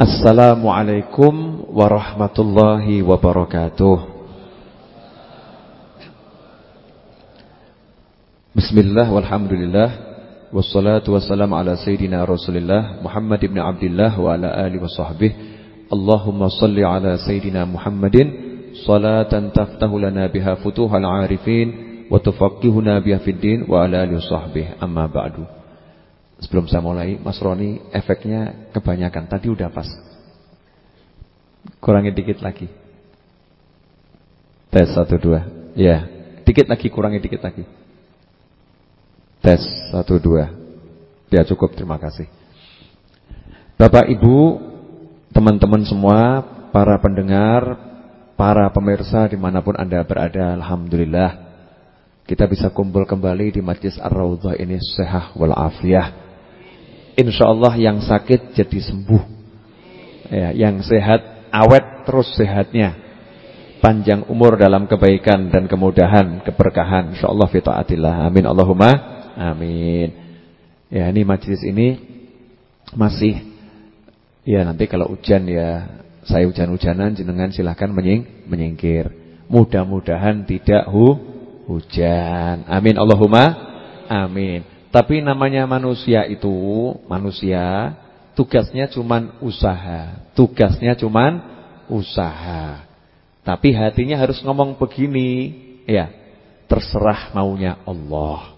Assalamualaikum warahmatullahi wabarakatuh Bismillah walhamdulillah Wassalatu wassalamu ala sayyidina rasulillah Muhammad ibn Abdullah wa ala alihi wa sahbihi Allahumma salli ala sayyidina Muhammadin Salatan taftahu lana biha futuhal arifin Wa tufaqihuna biha fid din wa ala alihi wa sahbihi Amma ba'du Sebelum saya mulai, Mas Roni efeknya kebanyakan. Tadi udah pas. Kurangi dikit lagi. Tes satu dua. Ya, dikit lagi, kurangi dikit lagi. Tes satu dua. Ya cukup, terima kasih. Bapak Ibu, teman-teman semua, para pendengar, para pemirsa di mana pun anda berada, alhamdulillah kita bisa kumpul kembali di Majlis Ar-Raudhah ini sehat walafiah. Insya Allah yang sakit jadi sembuh. Ya, yang sehat awet terus sehatnya. Panjang umur dalam kebaikan dan kemudahan, keberkahan. Insya Allah fitaatillah. Amin Allahumma. Amin. Ya, ini majlis ini masih ya nanti kalau hujan ya saya hujan-hujanan jenengan silahkan menying, menyingkir. Mudah-mudahan tidak hu, hujan. Amin Allahumma. Amin. Tapi namanya manusia itu, manusia tugasnya cuman usaha. Tugasnya cuman usaha. Tapi hatinya harus ngomong begini, ya. Terserah maunya Allah.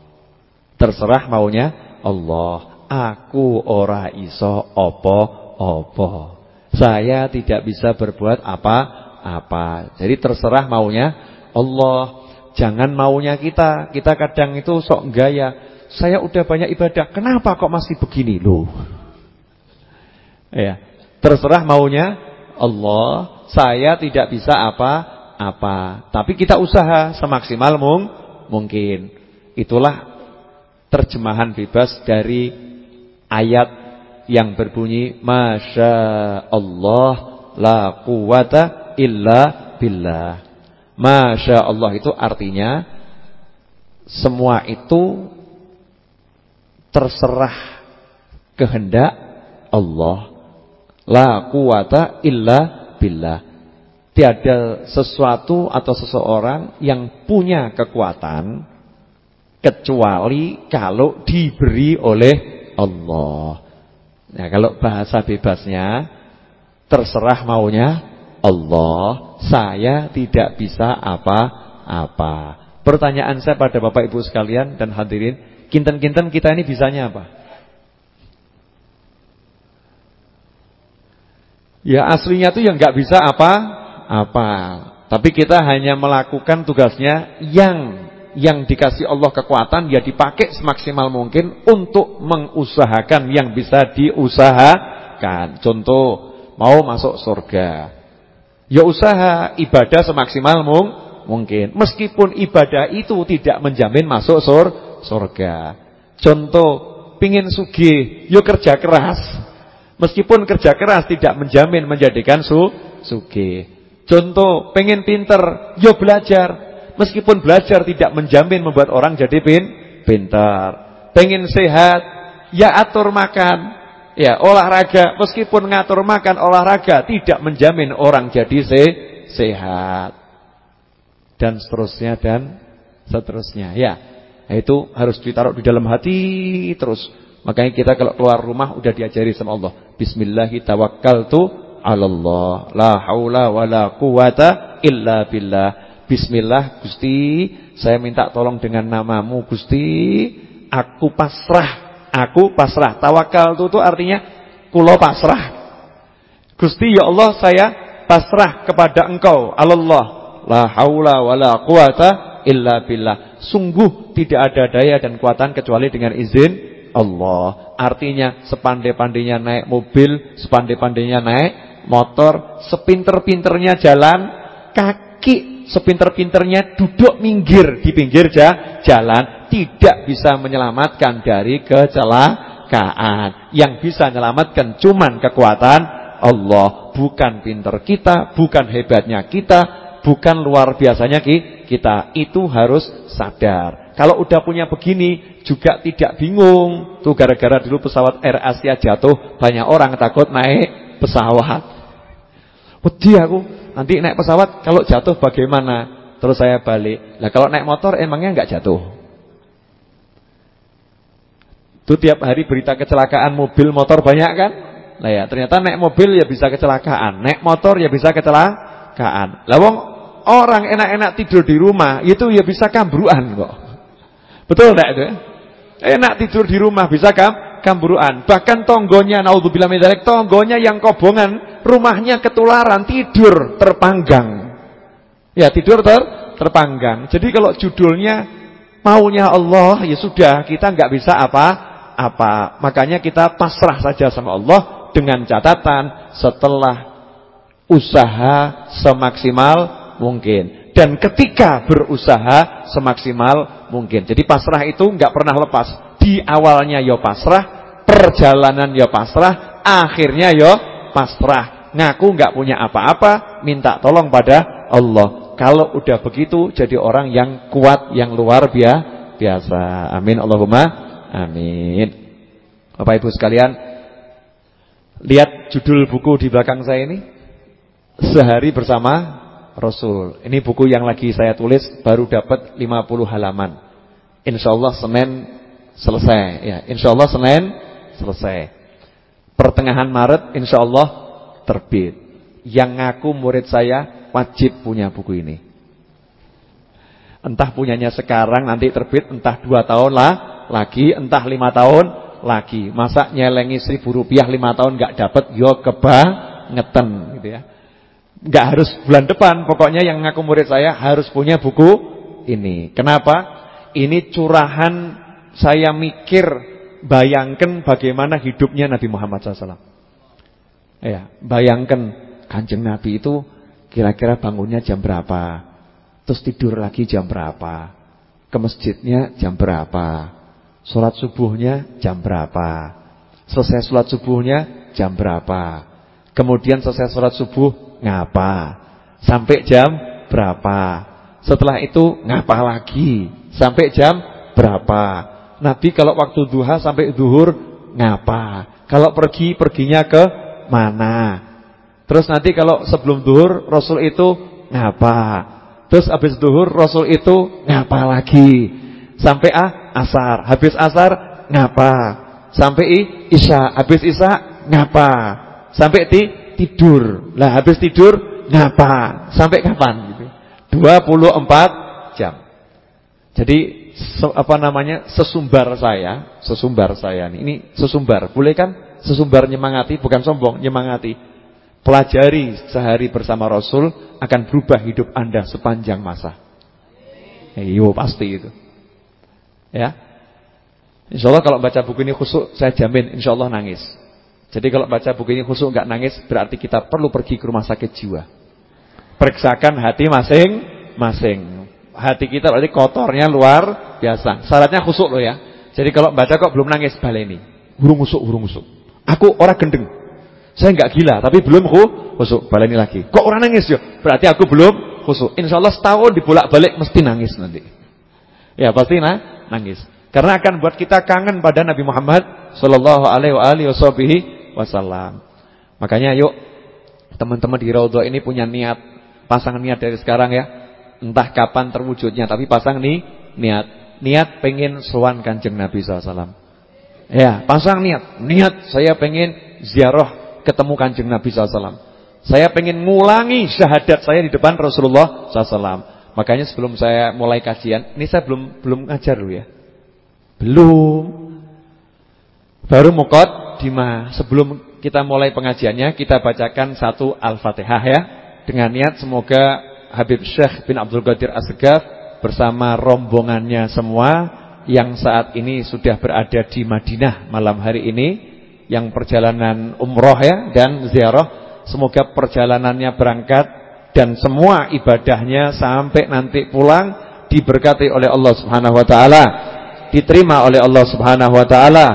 Terserah maunya Allah. Aku ora iso opo-opo. Saya tidak bisa berbuat apa-apa. Jadi terserah maunya Allah. Jangan maunya kita. Kita kadang itu sok gaya saya udah banyak ibadah, kenapa kok masih begini loh? Ya, terserah maunya Allah. Saya tidak bisa apa-apa, tapi kita usaha semaksimal mung mungkin. Itulah terjemahan bebas dari ayat yang berbunyi Masya Allah la quwata illa billah. Masya Allah itu artinya semua itu terserah kehendak Allah. La quwata illa billah. Tiada sesuatu atau seseorang yang punya kekuatan kecuali kalau diberi oleh Allah. Nah, kalau bahasa bebasnya terserah maunya Allah, saya tidak bisa apa-apa. Pertanyaan saya pada Bapak Ibu sekalian dan hadirin, Kinten-kinten kita ini bisanya apa? Ya aslinya tuh yang nggak bisa apa-apa. Tapi kita hanya melakukan tugasnya yang yang dikasih Allah kekuatan ya dipakai semaksimal mungkin untuk mengusahakan yang bisa diusahakan. Contoh, mau masuk surga. Ya usaha ibadah semaksimal mung mungkin. Meskipun ibadah itu tidak menjamin masuk surga surga. Contoh, pingin sugi, yuk kerja keras. Meskipun kerja keras tidak menjamin menjadikan su sugi. Contoh, pengen pinter, yuk belajar. Meskipun belajar tidak menjamin membuat orang jadi pin pintar. Pengen sehat, ya atur makan. Ya, olahraga, meskipun ngatur makan olahraga tidak menjamin orang jadi se sehat. Dan seterusnya dan seterusnya. Ya, itu harus ditaruh di dalam hati terus. Makanya kita kalau keluar rumah udah diajari sama Allah. Bismillahirrahmanirrahim. Allah. La haula wala quwata illa billah. Bismillah Gusti, saya minta tolong dengan namamu Gusti. Aku pasrah. Aku pasrah. Tawakal itu, itu artinya kulo pasrah. Gusti ya Allah saya pasrah kepada Engkau. Allah. La haula wala quwata illa billah. Sungguh tidak ada daya dan kekuatan kecuali dengan izin Allah. Artinya sepandai-pandainya naik mobil, sepandai-pandainya naik motor, sepinter-pinternya jalan kaki, sepinter-pinternya duduk minggir di pinggir jalan, tidak bisa menyelamatkan dari kecelakaan. Yang bisa menyelamatkan cuman kekuatan Allah, bukan pinter kita, bukan hebatnya kita, bukan luar biasanya kita. Itu harus sadar. Kalau udah punya begini juga tidak bingung. Tuh gara-gara dulu pesawat Air Asia jatuh, banyak orang takut naik pesawat. Wedi aku, nanti naik pesawat kalau jatuh bagaimana? Terus saya balik. Lah kalau naik motor emangnya enggak jatuh? Itu tiap hari berita kecelakaan mobil motor banyak kan? Nah ya, ternyata naik mobil ya bisa kecelakaan, naik motor ya bisa kecelakaan. Lah wong orang enak-enak tidur di rumah itu ya bisa kambruan kok. Betul enggak itu? Enak tidur di rumah bisa kam kambruan. Bahkan tonggonya naudzubillah min tonggonya yang kobongan, rumahnya ketularan tidur terpanggang. Ya tidur ter terpanggang. Jadi kalau judulnya maunya Allah ya sudah kita nggak bisa apa-apa. Makanya kita pasrah saja sama Allah dengan catatan setelah usaha semaksimal mungkin dan ketika berusaha semaksimal mungkin. Jadi pasrah itu nggak pernah lepas. Di awalnya yo ya pasrah, perjalanan yo ya pasrah, akhirnya yo ya pasrah. Ngaku nggak punya apa-apa, minta tolong pada Allah. Kalau udah begitu jadi orang yang kuat, yang luar biasa. Amin Allahumma amin. Bapak Ibu sekalian, lihat judul buku di belakang saya ini. Sehari bersama Rasul. Ini buku yang lagi saya tulis baru dapat 50 halaman. Insya Allah Senin selesai ya. Insya Allah Senin selesai. Pertengahan Maret insya Allah terbit. Yang ngaku murid saya wajib punya buku ini. Entah punyanya sekarang nanti terbit, entah dua tahun lah lagi, entah lima tahun lagi. Masa nyelengi seribu rupiah lima tahun nggak dapat, yo kebangetan gitu ya. Nggak harus bulan depan, pokoknya yang ngaku murid saya harus punya buku ini. Kenapa? Ini curahan saya mikir, bayangkan bagaimana hidupnya Nabi Muhammad SAW. Ya, bayangkan kanjeng Nabi itu Kira-kira bangunnya jam berapa? Terus tidur lagi jam berapa? Ke masjidnya jam berapa? Sholat subuhnya jam berapa? Selesai sholat subuhnya jam berapa? Kemudian selesai sholat subuh ngapa? Sampai jam berapa? Setelah itu ngapa lagi? Sampai jam berapa? Nabi kalau waktu duha sampai duhur ngapa? Kalau pergi, perginya ke mana? Terus nanti kalau sebelum duhur Rasul itu ngapa? Terus habis duhur Rasul itu ngapa lagi? Sampai ah asar, habis asar ngapa? Sampai isya, habis isya ngapa? Sampai ti, tidur. Lah habis tidur ngapa? Sampai kapan gitu? 24 jam. Jadi apa namanya? sesumbar saya, sesumbar saya nih. Ini sesumbar. Boleh kan? Sesumbar nyemangati bukan sombong, nyemangati. Pelajari sehari bersama Rasul akan berubah hidup Anda sepanjang masa. Iyo pasti itu. Ya. Insya Allah kalau baca buku ini khusuk saya jamin insya Allah nangis. Jadi kalau baca buku ini khusuk nggak nangis berarti kita perlu pergi ke rumah sakit jiwa. Periksakan hati masing-masing. Hati kita berarti kotornya luar biasa. Syaratnya khusuk loh ya. Jadi kalau baca kok belum nangis baleni. Hurung khusuk, hurung khusuk. Aku orang gendeng. Saya nggak gila, tapi belum khusuk. Baleni lagi. Kok orang nangis ya? Berarti aku belum khusuk. Insya Allah setahun dibolak-balik mesti nangis nanti. Ya pasti nah, nangis. Karena akan buat kita kangen pada Nabi Muhammad Sallallahu Alaihi Wasallam. Makanya yuk teman-teman di Raudhah ini punya niat, pasang niat dari sekarang ya. Entah kapan terwujudnya, tapi pasang nih niat. Niat pengen sowan kanjeng Nabi SAW. Ya, pasang niat. Niat saya pengen ziarah ketemu kanjeng Nabi SAW. Saya pengen ngulangi syahadat saya di depan Rasulullah SAW. Makanya sebelum saya mulai kajian, ini saya belum belum ngajar dulu ya. Belum. Baru mukot dima. Sebelum kita mulai pengajiannya, kita bacakan satu Al-Fatihah ya. Dengan niat semoga Habib Syekh bin Abdul Qadir Asgaf bersama rombongannya semua yang saat ini sudah berada di Madinah malam hari ini yang perjalanan umroh ya dan ziarah semoga perjalanannya berangkat dan semua ibadahnya sampai nanti pulang diberkati oleh Allah Subhanahu wa taala diterima oleh Allah Subhanahu wa taala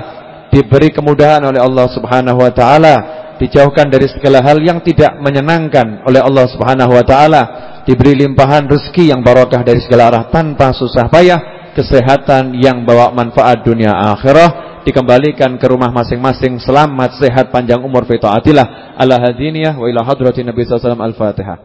diberi kemudahan oleh Allah Subhanahu wa taala dijauhkan dari segala hal yang tidak menyenangkan oleh Allah Subhanahu wa taala diberi limpahan rezeki yang barokah dari segala arah tanpa susah payah kesehatan yang bawa manfaat dunia akhirah dikembalikan ke rumah masing-masing selamat sehat panjang umur fi taatillah ala hadiniyah wa ila hadratin nabi sallallahu alaihi wasallam al-fatihah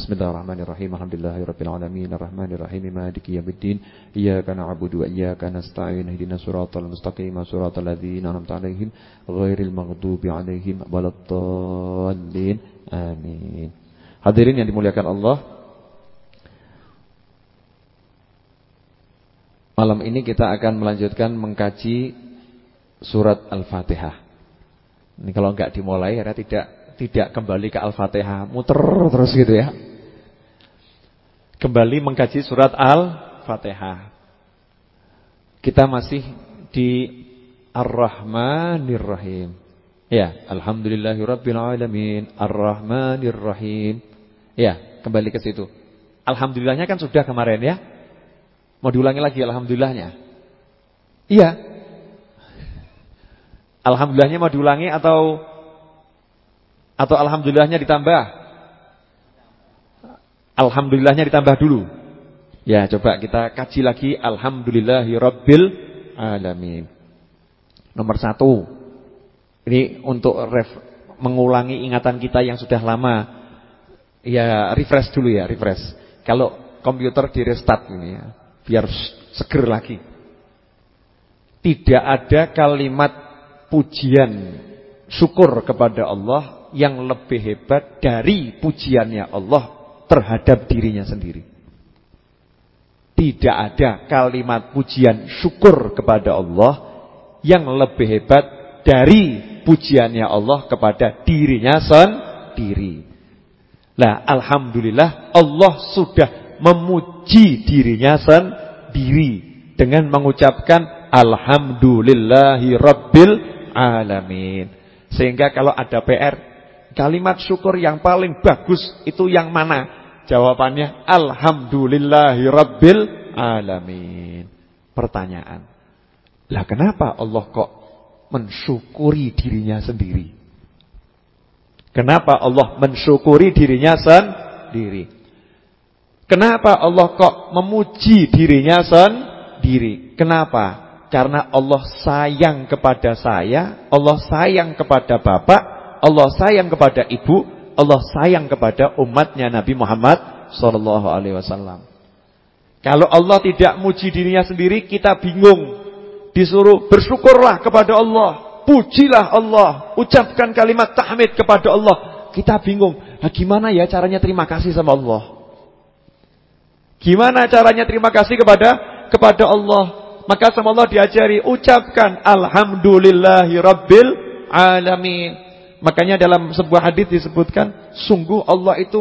Bismillahirrahmanirrahim. Alhamdulillahirabbil alamin arrahmanir rahim maliki yaumiddin. Iyyaka na'budu wa iyyaka nasta'in. Ihdinas siratal mustaqim, siratal ladzina an'amta 'alaihim ghairil maghdubi 'alaihim waladdallin. Amin. Hadirin yang dimuliakan Allah, Malam ini kita akan melanjutkan mengkaji surat Al-Fatihah. Ini kalau enggak dimulai ya tidak tidak kembali ke Al-Fatihah, muter terus gitu ya. Kembali mengkaji surat Al-Fatihah. Kita masih di Ar-Rahmanir Rahim. Ya, alhamdulillahirabbil alamin, Ar-Rahmanir Rahim. Ya, kembali ke situ. Alhamdulillahnya kan sudah kemarin ya. Mau diulangi lagi alhamdulillahnya? Iya. Alhamdulillahnya mau diulangi atau atau alhamdulillahnya ditambah? Alhamdulillahnya ditambah dulu. Ya, coba kita kaji lagi alhamdulillahirabbil alamin. Nomor satu. Ini untuk ref, mengulangi ingatan kita yang sudah lama. Ya, refresh dulu ya, refresh. Kalau komputer di restart ini ya biar seger lagi. Tidak ada kalimat pujian syukur kepada Allah yang lebih hebat dari pujiannya Allah terhadap dirinya sendiri. Tidak ada kalimat pujian syukur kepada Allah yang lebih hebat dari pujiannya Allah kepada dirinya sendiri. Nah, alhamdulillah Allah sudah memuji dirinya sendiri dengan mengucapkan alhamdulillahi rabbil alamin. Sehingga kalau ada PR, kalimat syukur yang paling bagus itu yang mana? Jawabannya alhamdulillahi rabbil alamin. Pertanyaan. Lah kenapa Allah kok mensyukuri dirinya sendiri? Kenapa Allah mensyukuri dirinya sendiri? Kenapa Allah kok memuji dirinya sendiri? Kenapa? Karena Allah sayang kepada saya, Allah sayang kepada bapak, Allah sayang kepada ibu, Allah sayang kepada umatnya Nabi Muhammad sallallahu alaihi wasallam. Kalau Allah tidak muji dirinya sendiri, kita bingung. Disuruh bersyukurlah kepada Allah, pujilah Allah, ucapkan kalimat tahmid kepada Allah. Kita bingung, nah, gimana ya caranya terima kasih sama Allah? Gimana caranya terima kasih kepada kepada Allah? Maka sama Allah diajari ucapkan alhamdulillahi rabbil alamin. Makanya dalam sebuah hadis disebutkan sungguh Allah itu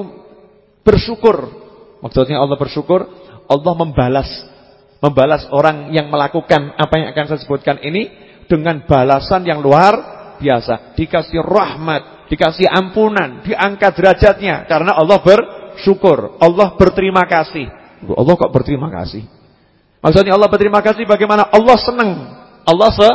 bersyukur. Maksudnya Allah bersyukur, Allah membalas membalas orang yang melakukan apa yang akan saya sebutkan ini dengan balasan yang luar biasa. Dikasih rahmat, dikasih ampunan, diangkat derajatnya karena Allah bersyukur, Allah berterima kasih. Allah kok berterima kasih. Maksudnya Allah berterima kasih bagaimana? Allah senang. Allah se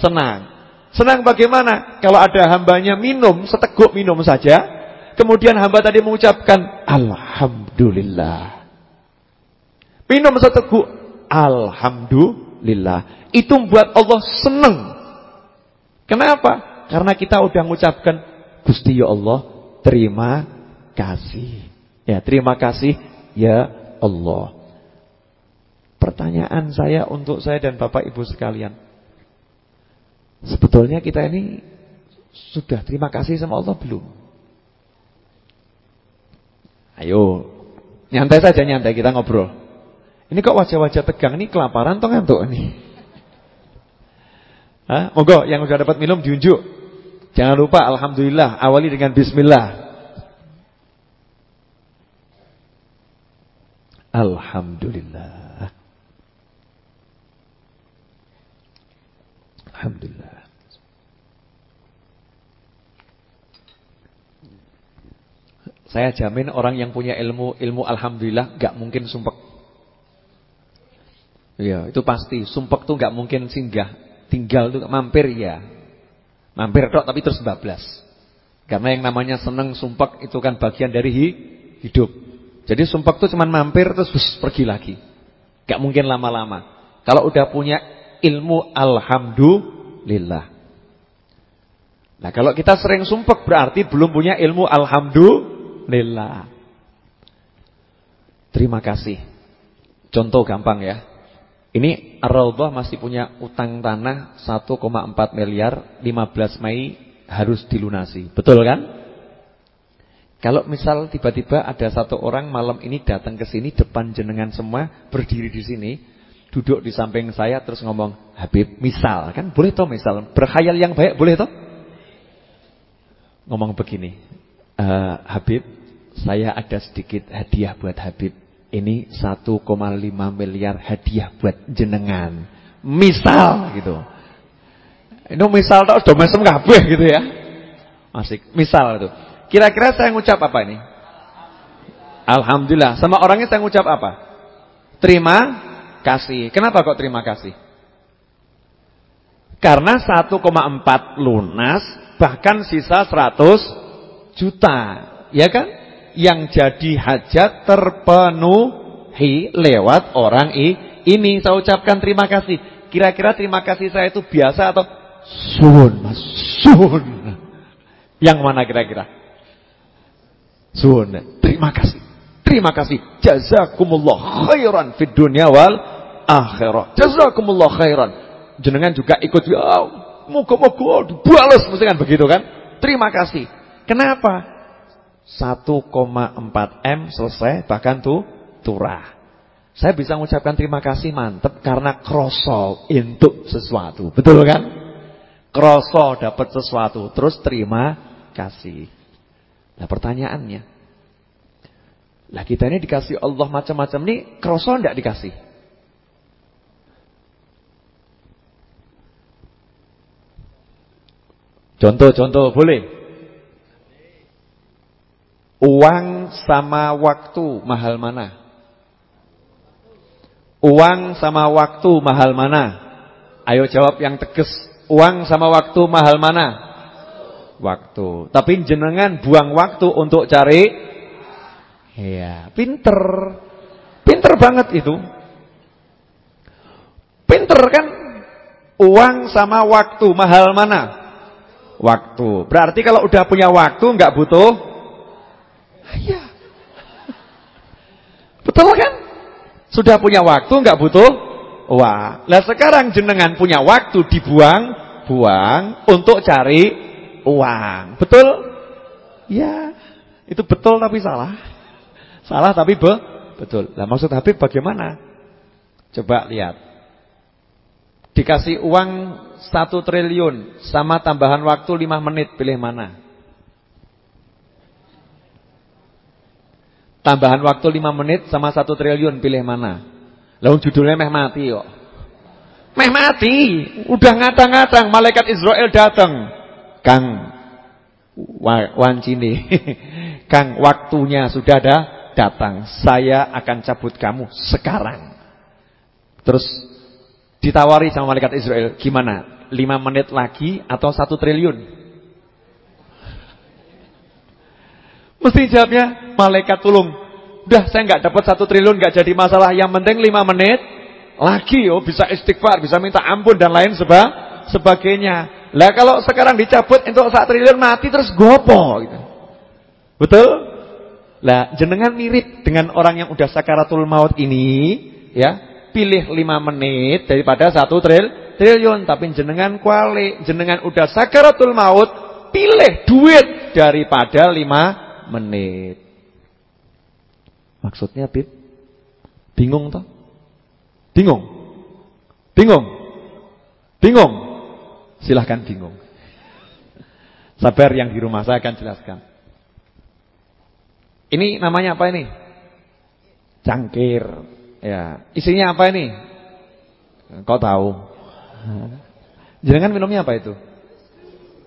senang. Senang bagaimana? Kalau ada hambanya minum, seteguk minum saja. Kemudian hamba tadi mengucapkan Alhamdulillah. Minum seteguk Alhamdulillah. Itu membuat Allah senang. Kenapa? Karena kita udah mengucapkan Gusti ya Allah, terima kasih. Ya, terima kasih ya Allah. Pertanyaan saya untuk saya dan Bapak Ibu sekalian. Sebetulnya kita ini sudah terima kasih sama Allah belum? Ayo, nyantai saja nyantai kita ngobrol. Ini kok wajah-wajah tegang ini kelaparan atau ngantuk ini? Hah? Monggo yang sudah dapat minum diunjuk. Jangan lupa alhamdulillah awali dengan bismillah. Alhamdulillah. Alhamdulillah. Saya jamin orang yang punya ilmu ilmu alhamdulillah gak mungkin sumpek. Iya, itu pasti. Sumpek tuh gak mungkin singgah. Tinggal tuh mampir ya. Mampir tok tapi terus bablas. Karena yang namanya seneng sumpek itu kan bagian dari hidup. Jadi sumpah itu cuma mampir terus pergi lagi. Gak mungkin lama-lama. Kalau udah punya ilmu alhamdulillah, alhamdulillah. Nah, kalau kita sering sumpek berarti belum punya ilmu alhamdulillah. Terima kasih. Contoh gampang ya. Ini Ar-Raudhah masih punya utang tanah 1,4 miliar 15 Mei harus dilunasi. Betul kan? Kalau misal tiba-tiba ada satu orang malam ini datang ke sini depan jenengan semua berdiri di sini, duduk di samping saya terus ngomong, "Habib, misal kan boleh toh misal, berkhayal yang baik boleh toh?" Ngomong begini, e, "Habib, saya ada sedikit hadiah buat Habib. Ini 1,5 miliar hadiah buat jenengan." Misal gitu. Ini misal tak sudah mesem kabeh gitu ya. Asik. Misal itu. Kira-kira saya ngucap apa ini? Alhamdulillah. Sama orangnya saya ngucap apa? Terima kasih. Kenapa kok terima kasih? Karena 1,4 lunas bahkan sisa 100 juta, ya kan? Yang jadi hajat terpenuhi lewat orang ini. Saya ucapkan terima kasih. Kira-kira terima kasih saya itu biasa atau Sun, Mas. Sun. Yang mana kira-kira? Sun. Terima kasih. Terima kasih. Jazakumullah khairan fid dunya wal akhirah. Jazakumullah khairan. Jenengan juga ikut ya, moga-moga dibalas mesti kan begitu kan? Terima kasih. Kenapa? 1,4 M selesai bahkan tuh turah. Saya bisa mengucapkan terima kasih mantep karena krosol untuk sesuatu. Betul kan? Kroso dapat sesuatu, terus terima kasih. Nah pertanyaannya, lah kita ini dikasih Allah macam-macam nih, kroso enggak dikasih? Contoh-contoh boleh? Uang sama waktu mahal mana? Uang sama waktu mahal mana? Ayo jawab yang tegas Uang sama waktu mahal mana? Waktu. Tapi jenengan buang waktu untuk cari Iya, pinter. Pinter banget itu. Pinter kan? Uang sama waktu mahal mana? Waktu. Berarti kalau udah punya waktu nggak butuh Iya. Betul kan? Sudah punya waktu nggak butuh Wah, Lah sekarang jenengan punya waktu dibuang buang untuk cari uang. Betul? Ya, itu betul tapi salah. Salah tapi be betul. Nah maksud Habib bagaimana? Coba lihat. Dikasih uang satu triliun sama tambahan waktu lima menit, pilih mana? Tambahan waktu lima menit sama satu triliun, pilih mana? Lalu judulnya meh mati kok. Meh mati, udah ngatang-ngatang malaikat Israel datang. Kang wancine. Kang waktunya sudah ada datang. Saya akan cabut kamu sekarang. Terus ditawari sama malaikat Israel, gimana? Lima menit lagi atau satu triliun? Mesti jawabnya, malaikat tolong. Udah saya nggak dapat satu triliun nggak jadi masalah. Yang penting lima menit lagi oh bisa istighfar, bisa minta ampun dan lain seba, sebagainya. Lah kalau sekarang dicabut untuk saat triliun mati terus gopo gitu. Betul? Lah jenengan mirip dengan orang yang udah sakaratul maut ini, ya. Pilih 5 menit daripada satu tril, triliun, tapi jenengan kuali, jenengan udah sakaratul maut, pilih duit daripada 5 menit. Maksudnya, Bib? Bingung toh? Bingung? Bingung? Bingung? Silahkan bingung. Sabar yang di rumah saya akan jelaskan. Ini namanya apa ini? Cangkir. Ya, isinya apa ini? Kau tahu? Jangan minumnya apa itu?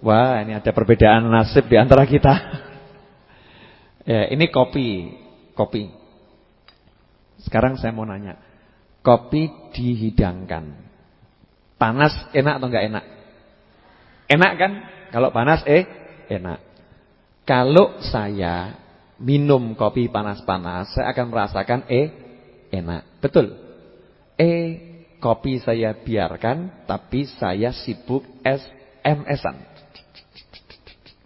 Wah, ini ada perbedaan nasib di antara kita. Ya, ini kopi, kopi. Sekarang saya mau nanya kopi dihidangkan. Panas enak atau enggak enak? Enak kan? Kalau panas eh enak. Kalau saya minum kopi panas-panas, saya akan merasakan eh enak. Betul? Eh Kopi saya biarkan, tapi saya sibuk SMS-an.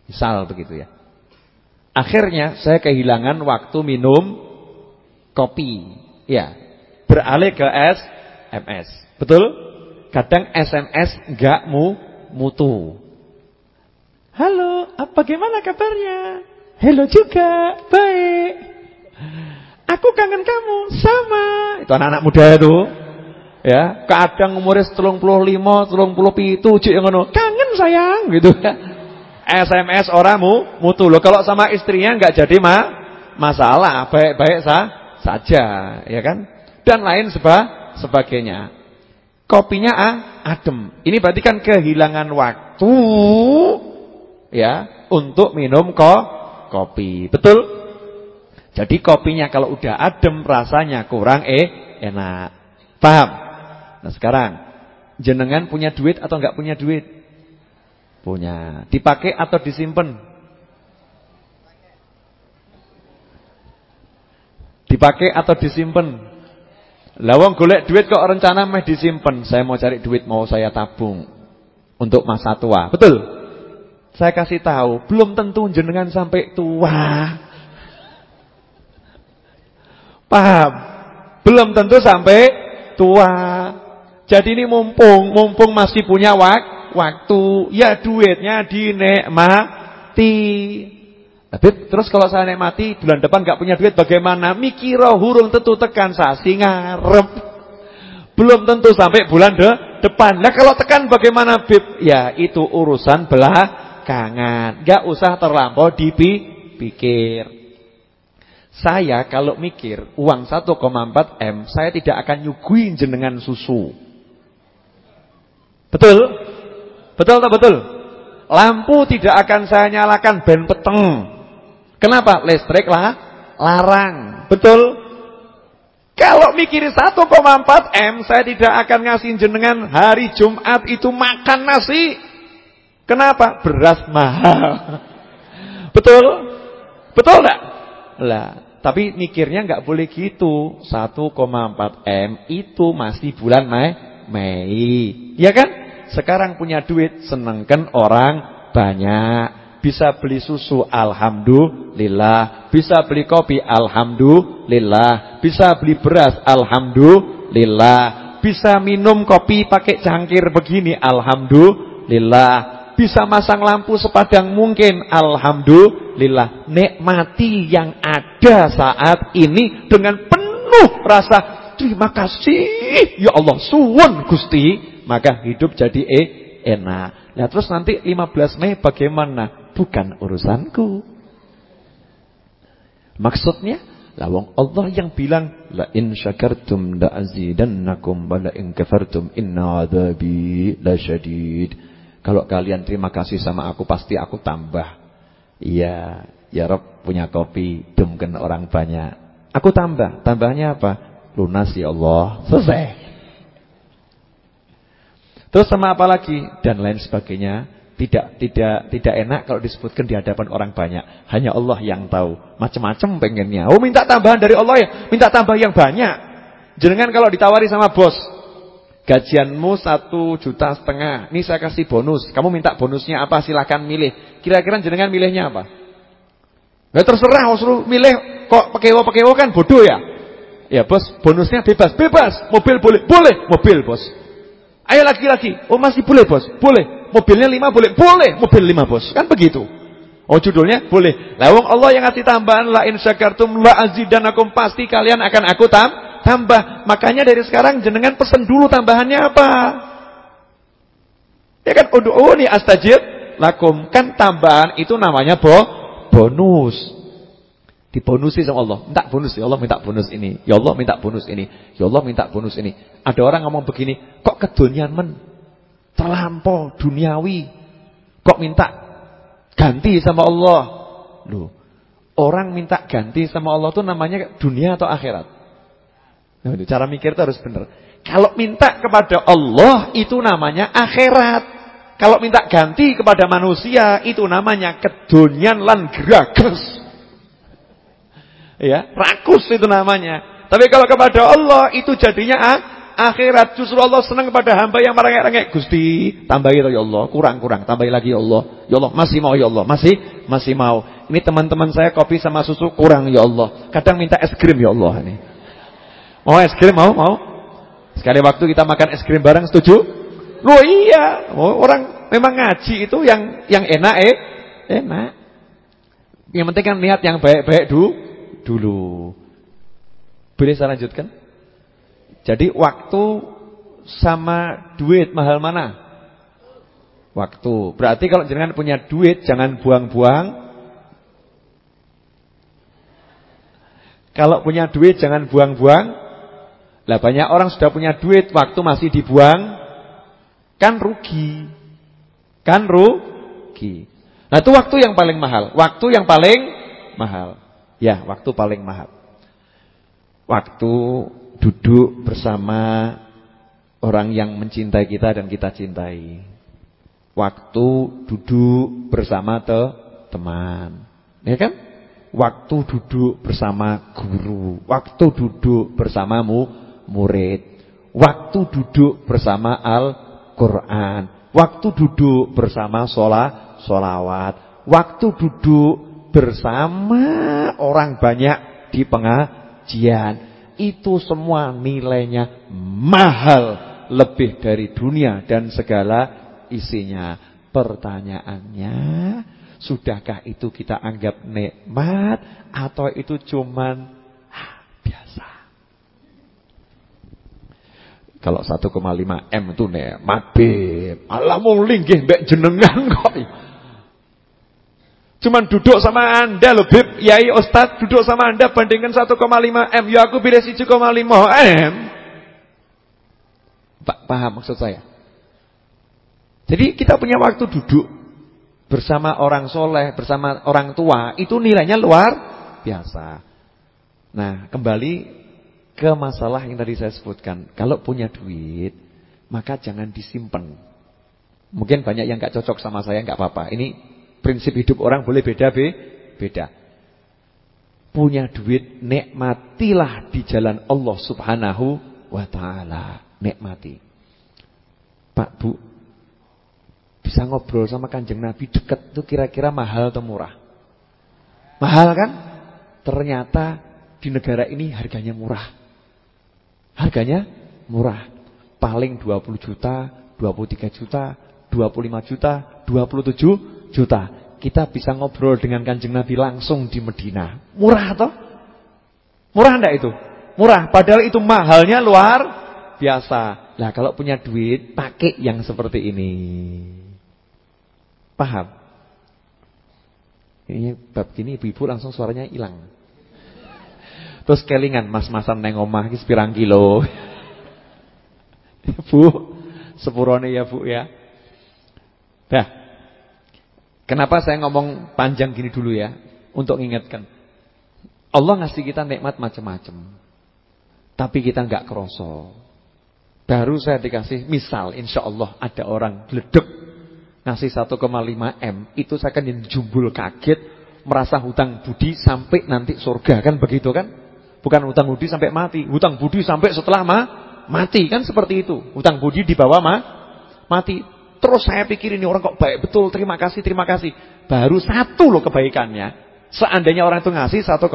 Misal begitu ya. Akhirnya saya kehilangan waktu minum kopi. Ya, beralih ke SMS. Betul? Kadang SMS enggak mu mutu. Halo, apa bagaimana kabarnya? Hello juga, baik. Aku kangen kamu, sama. Itu anak-anak muda itu. Ya, kadang umurnya 35, 37 cik yang ngono. Kangen sayang gitu ya. SMS oramu mutu loh. Kalau sama istrinya enggak jadi ma masalah, baik-baik sah saja, ya kan? Dan lain seba sebagainya. Kopinya ah, adem. Ini berarti kan kehilangan waktu ya untuk minum ko kopi. Betul? Jadi kopinya kalau udah adem rasanya kurang eh enak. Paham? Nah sekarang jenengan punya duit atau enggak punya duit? Punya. Dipakai atau disimpan? Dipakai atau disimpan? Lawang golek duit kok rencana meh disimpan. Saya mau cari duit mau saya tabung untuk masa tua. Betul? Saya kasih tahu, belum tentu jenengan sampai tua. Paham? Belum tentu sampai tua. Jadi ini mumpung, mumpung masih punya wak, waktu, ya duitnya dinikmati. Tapi terus kalau saya nikmati bulan depan gak punya duit bagaimana? Mikiro hurung tentu tekan sasi ngarep. Belum tentu sampai bulan de depan. Nah kalau tekan bagaimana Bib? Ya itu urusan belakangan. Gak usah terlampau dipikir. Saya kalau mikir uang 1,4 M, saya tidak akan nyuguhin jenengan susu. Betul? Betul tak betul? Lampu tidak akan saya nyalakan ben peteng. Kenapa? Listrik lah larang. Betul? Kalau mikir 1,4 M, saya tidak akan ngasih jenengan hari Jumat itu makan nasi. Kenapa? Beras mahal. Betul? Betul enggak? Lah, tapi mikirnya nggak boleh gitu. 1,4 M itu masih bulan Mei. Mei. Ya kan? Sekarang punya duit, senengkan orang banyak. Bisa beli susu, alhamdulillah. Bisa beli kopi, alhamdulillah. Bisa beli beras, alhamdulillah. Bisa minum kopi pakai cangkir begini, alhamdulillah bisa masang lampu sepadang mungkin. Alhamdulillah. Nikmati yang ada saat ini dengan penuh rasa terima kasih. Ya Allah, suwun Gusti. Maka hidup jadi eh, enak. Nah terus nanti 15 Mei bagaimana? Bukan urusanku. Maksudnya Lawang Allah yang bilang la in syakartum la azidannakum wa la in kafartum inna adzabi lasyadid. Kalau kalian terima kasih sama aku pasti aku tambah. Iya, ya Rob punya kopi, dumken orang banyak. Aku tambah. Tambahnya apa? Lunas ya Allah. Selesai. Terus sama apa lagi? Dan lain sebagainya. Tidak tidak tidak enak kalau disebutkan di hadapan orang banyak. Hanya Allah yang tahu. Macam-macam pengennya. Oh, minta tambahan dari Allah ya. Minta tambah yang banyak. Jangan kalau ditawari sama bos, Gajianmu satu juta setengah. Ini saya kasih bonus. Kamu minta bonusnya apa? Silahkan milih. Kira-kira jenengan milihnya apa? Nah, terserah, suruh milih. Kok pekewo-pekewo kan bodoh ya? Ya bos, bonusnya bebas. Bebas. Mobil boleh. Boleh. Mobil bos. Ayo lagi-lagi. Oh masih boleh bos. Boleh. Mobilnya lima boleh. Boleh. Mobil lima bos. Kan begitu. Oh judulnya boleh. Lawang Allah yang ngasih tambahan la in syakartum la azidanakum pasti kalian akan aku tam tambah. Makanya dari sekarang jenengan pesen dulu tambahannya apa? Ya kan ud'uni astajib lakum. Kan tambahan itu namanya bo bonus. Dibonusi sama Allah. Minta bonus ya Allah minta bonus ini. Ya Allah minta bonus ini. Ya Allah minta bonus ini. Ada orang ngomong begini, kok kedunian men? Terlampau duniawi. Kok minta ganti sama Allah? Loh, orang minta ganti sama Allah itu namanya dunia atau akhirat? Nah, cara mikir itu harus benar. Kalau minta kepada Allah itu namanya akhirat. Kalau minta ganti kepada manusia itu namanya kedunian lan geragas. Ya, rakus itu namanya. Tapi kalau kepada Allah itu jadinya ah, akhirat. Justru Allah senang kepada hamba yang merengek-rengek. Gusti, tambahi ya Allah. Kurang-kurang, tambahi lagi ya Allah. Ya Allah, masih mau ya Allah. Masih, masih mau. Ini teman-teman saya kopi sama susu kurang ya Allah. Kadang minta es krim ya Allah ini. Mau es krim mau? Mau? Sekali waktu kita makan es krim bareng setuju? Loh iya, oh, orang memang ngaji itu yang yang enak eh, enak. Yang penting kan niat yang baik-baik dulu. dulu. Boleh saya lanjutkan? Jadi waktu sama duit mahal mana? Waktu. Berarti kalau jangan punya duit jangan buang-buang. Kalau punya duit jangan buang-buang lah banyak orang sudah punya duit, waktu masih dibuang, kan rugi. Kan rugi. Nah itu waktu yang paling mahal. Waktu yang paling mahal. Ya, waktu paling mahal. Waktu duduk bersama orang yang mencintai kita dan kita cintai. Waktu duduk bersama te teman. Ya kan? Waktu duduk bersama guru. Waktu duduk bersamamu murid. Waktu duduk bersama Al-Quran. Waktu duduk bersama sholat, sholawat. Waktu duduk bersama orang banyak di pengajian. Itu semua nilainya mahal. Lebih dari dunia dan segala isinya. Pertanyaannya, sudahkah itu kita anggap nikmat atau itu cuman ah, biasa? Kalau 1,5 M itu nikmat beb. Allah mau linggih mbek jenengan kok. Cuman duduk sama Anda loh Beb, Yai Ustaz duduk sama Anda bandingkan 1,5 M. Ya aku pilih 1,5 M. Pak paham maksud saya? Jadi kita punya waktu duduk bersama orang soleh, bersama orang tua, itu nilainya luar biasa. Nah, kembali ke masalah yang tadi saya sebutkan. Kalau punya duit, maka jangan disimpan. Mungkin banyak yang gak cocok sama saya, gak apa-apa. Ini prinsip hidup orang boleh beda, be? beda. Punya duit, nikmatilah di jalan Allah subhanahu wa ta'ala. Nikmati. Pak, Bu, bisa ngobrol sama kanjeng Nabi deket tuh kira-kira mahal atau murah? Mahal kan? Ternyata di negara ini harganya murah. Harganya murah. Paling 20 juta, 23 juta, 25 juta, 27 juta. Kita bisa ngobrol dengan kanjeng Nabi langsung di Medina. Murah atau? Murah enggak itu? Murah. Padahal itu mahalnya luar biasa. Nah kalau punya duit, pakai yang seperti ini. Paham? Ini bab gini ibu-ibu langsung suaranya hilang. Terus kelingan mas-masan neng omah iki pirang kilo. Bu, sepurone ya Bu ya. Dah. Kenapa saya ngomong panjang gini dulu ya? Untuk mengingatkan. Allah ngasih kita nikmat macam-macam. Tapi kita nggak kroso. Baru saya dikasih misal insya Allah ada orang gledek ngasih 1,5 M itu saya akan jumbul kaget merasa hutang budi sampai nanti surga kan begitu kan? Bukan hutang budi sampai mati. Hutang budi sampai setelah ma mati. Kan seperti itu. Hutang budi dibawa ma mati. Terus saya pikir ini orang kok baik betul. Terima kasih, terima kasih. Baru satu loh kebaikannya. Seandainya orang itu ngasih 1,5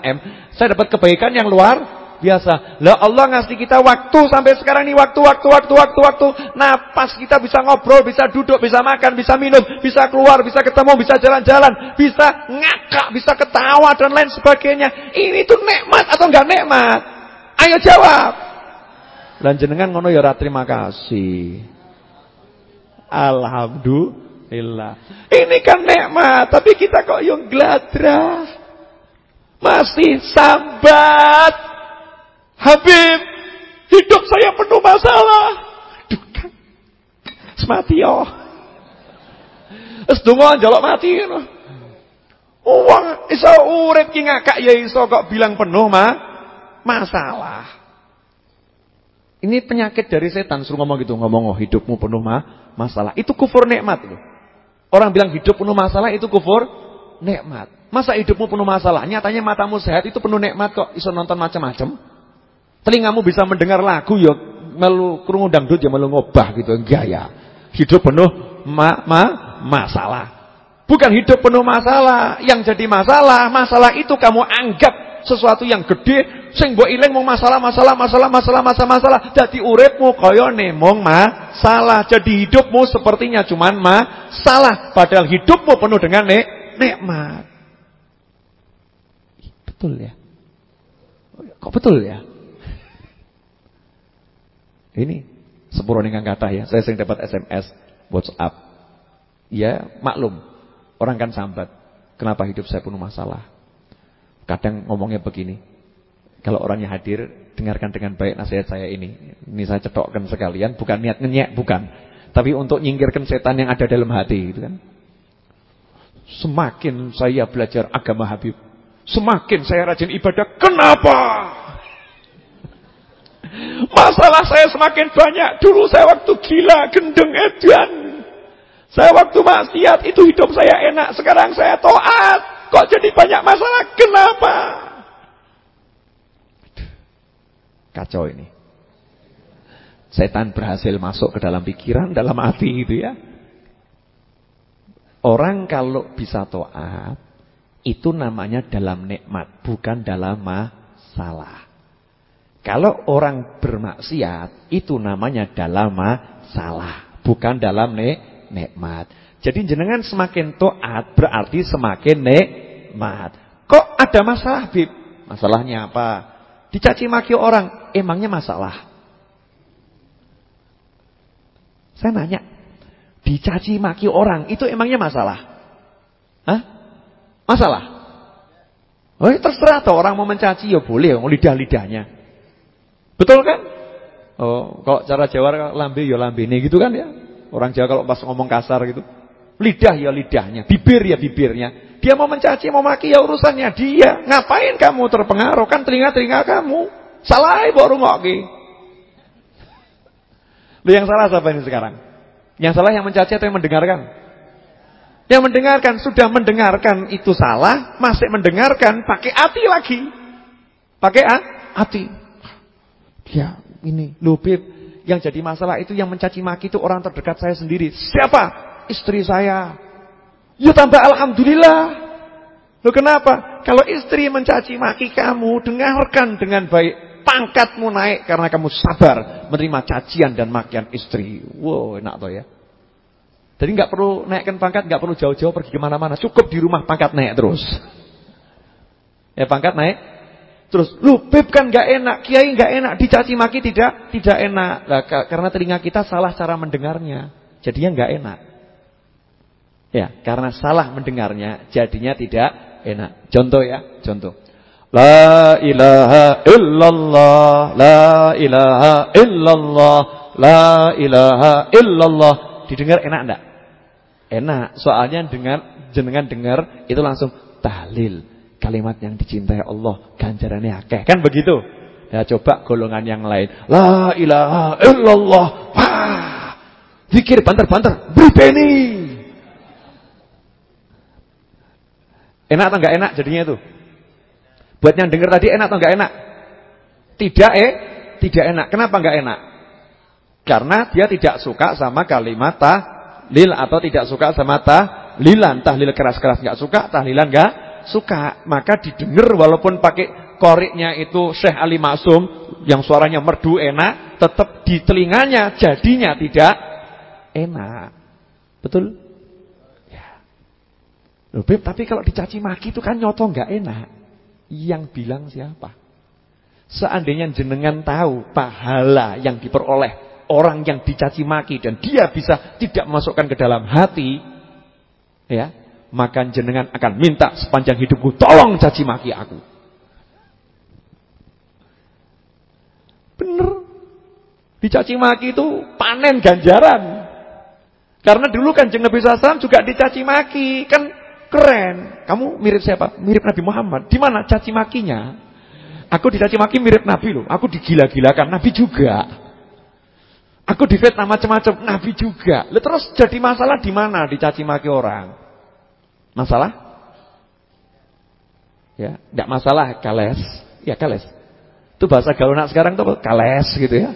M. Saya dapat kebaikan yang luar biasa. Lah Allah ngasih kita waktu sampai sekarang ini waktu waktu waktu waktu waktu. Napas kita bisa ngobrol, bisa duduk, bisa makan, bisa minum, bisa keluar, bisa ketemu, bisa jalan-jalan, bisa ngakak, bisa ketawa dan lain sebagainya. Ini tuh nikmat atau enggak nikmat? Ayo jawab. Lan jenengan ngono ya terima kasih. Alhamdulillah. Ini kan nikmat, tapi kita kok yang gladrah. Masih sambat. Habib, hidup saya penuh masalah. Aduh kan. Semati ya. Wis donga njaluk mati ngono. Wong iso urip ki ngakak ya iso kok bilang penuh mah masalah. Ini penyakit dari setan suruh ngomong gitu, ngomong oh hidupmu penuh mah masalah. Itu kufur nikmat itu. Orang bilang hidup penuh masalah itu kufur nikmat. Masa hidupmu penuh masalah? Nyatanya matamu sehat itu penuh nikmat kok, iso nonton macam-macam. Telingamu bisa mendengar lagu ya melu krungu dangdut ya melu ngobah gitu. Enggak ya. Hidup penuh ma ma masalah. Bukan hidup penuh masalah. Yang jadi masalah, masalah itu kamu anggap sesuatu yang gede sing mbok iling mung masalah masalah masalah masalah masalah masalah dadi uripmu kaya nemong masalah jadi hidupmu sepertinya cuman masalah padahal hidupmu penuh dengan nik nikmat betul ya kok betul ya ini sepuro ingkang kata ya saya sering dapat SMS WhatsApp ya maklum orang kan sambat kenapa hidup saya penuh masalah Kadang ngomongnya begini. Kalau orangnya hadir, dengarkan dengan baik nasihat saya ini. Ini saya cetokkan sekalian, bukan niat ngenyek, bukan. Tapi untuk nyingkirkan setan yang ada dalam hati, gitu kan. Semakin saya belajar agama Habib, semakin saya rajin ibadah. Kenapa? Masalah saya semakin banyak. Dulu saya waktu gila, gendeng, edan. Saya waktu maksiat, itu hidup saya enak. Sekarang saya toat. Kok jadi banyak masalah? Kenapa? Kacau ini. Setan berhasil masuk ke dalam pikiran, dalam hati itu ya. Orang kalau bisa to'at, itu namanya dalam nikmat, bukan dalam masalah. Kalau orang bermaksiat, itu namanya dalam masalah, bukan dalam nikmat. Jadi jenengan semakin toat berarti semakin nikmat. Kok ada masalah, Bib? Masalahnya apa? Dicaci maki orang, emangnya masalah? Saya nanya, dicaci maki orang itu emangnya masalah? Hah? Masalah? Oh, terserah tuh orang mau mencaci ya boleh, lidah-lidahnya. Betul kan? Oh, kalau cara Jawa lambe ya lambe ini gitu kan ya. Orang Jawa kalau pas ngomong kasar gitu. Lidah ya lidahnya, bibir ya bibirnya. Dia mau mencaci, mau maki ya urusannya dia. Ngapain kamu terpengaruh? Kan telinga-telinga kamu. Salah baru ngoki. Lu yang salah siapa ini sekarang? Yang salah yang mencaci atau yang mendengarkan? Yang mendengarkan sudah mendengarkan itu salah, masih mendengarkan pakai hati lagi. Pakai ah, hati. Ya, ini lubib yang jadi masalah itu yang mencaci maki itu orang terdekat saya sendiri. Siapa? istri saya. Ya tambah alhamdulillah. Loh kenapa? Kalau istri mencaci maki kamu, dengarkan dengan baik. Pangkatmu naik karena kamu sabar menerima cacian dan makian istri. Wow, enak toh ya. Jadi nggak perlu naikkan pangkat, nggak perlu jauh-jauh pergi ke mana-mana. Cukup di rumah pangkat naik terus. Ya pangkat naik. Terus, lu beb kan nggak enak, kiai nggak enak, dicaci maki tidak tidak enak. Nah, karena telinga kita salah cara mendengarnya, jadinya nggak enak. Ya, karena salah mendengarnya jadinya tidak enak. Contoh ya, contoh. La ilaha illallah, la ilaha illallah, la ilaha illallah. Didengar enak enggak? Enak. Soalnya dengan jenengan dengar itu langsung tahlil. Kalimat yang dicintai Allah, ganjarannya akeh. Kan begitu? Ya coba golongan yang lain. La ilaha illallah. Wah. Zikir banter-banter, beri Enak atau enggak enak jadinya itu? Buat yang dengar tadi enak atau enggak enak? Tidak eh, tidak enak. Kenapa enggak enak? Karena dia tidak suka sama kalimat tahlil atau tidak suka sama tahlilan. Tahlil keras-keras enggak suka, tahlilan enggak suka. Maka didengar walaupun pakai koriknya itu Syekh Ali Maksum yang suaranya merdu enak, tetap di telinganya jadinya tidak enak. Betul? Loh, Beb, tapi kalau dicaci maki itu kan nyoto nggak enak. Yang bilang siapa? Seandainya jenengan tahu pahala yang diperoleh orang yang dicaci maki dan dia bisa tidak masukkan ke dalam hati, ya, maka jenengan akan minta sepanjang hidupku tolong caci maki aku. Bener. Dicaci maki itu panen ganjaran. Karena dulu kan Jeng Nabi SAW juga dicaci maki. Kan Keren. Kamu mirip siapa? Mirip Nabi Muhammad. Di mana caci makinya? Aku dicaci maki mirip Nabi loh. Aku digila-gilakan. Nabi juga. Aku difitnah macam-macam. Nabi juga. Lalu terus jadi masalah di mana dicaci maki orang? Masalah? Ya, enggak masalah kales. Ya kales. Itu bahasa galunak sekarang tuh kales gitu ya.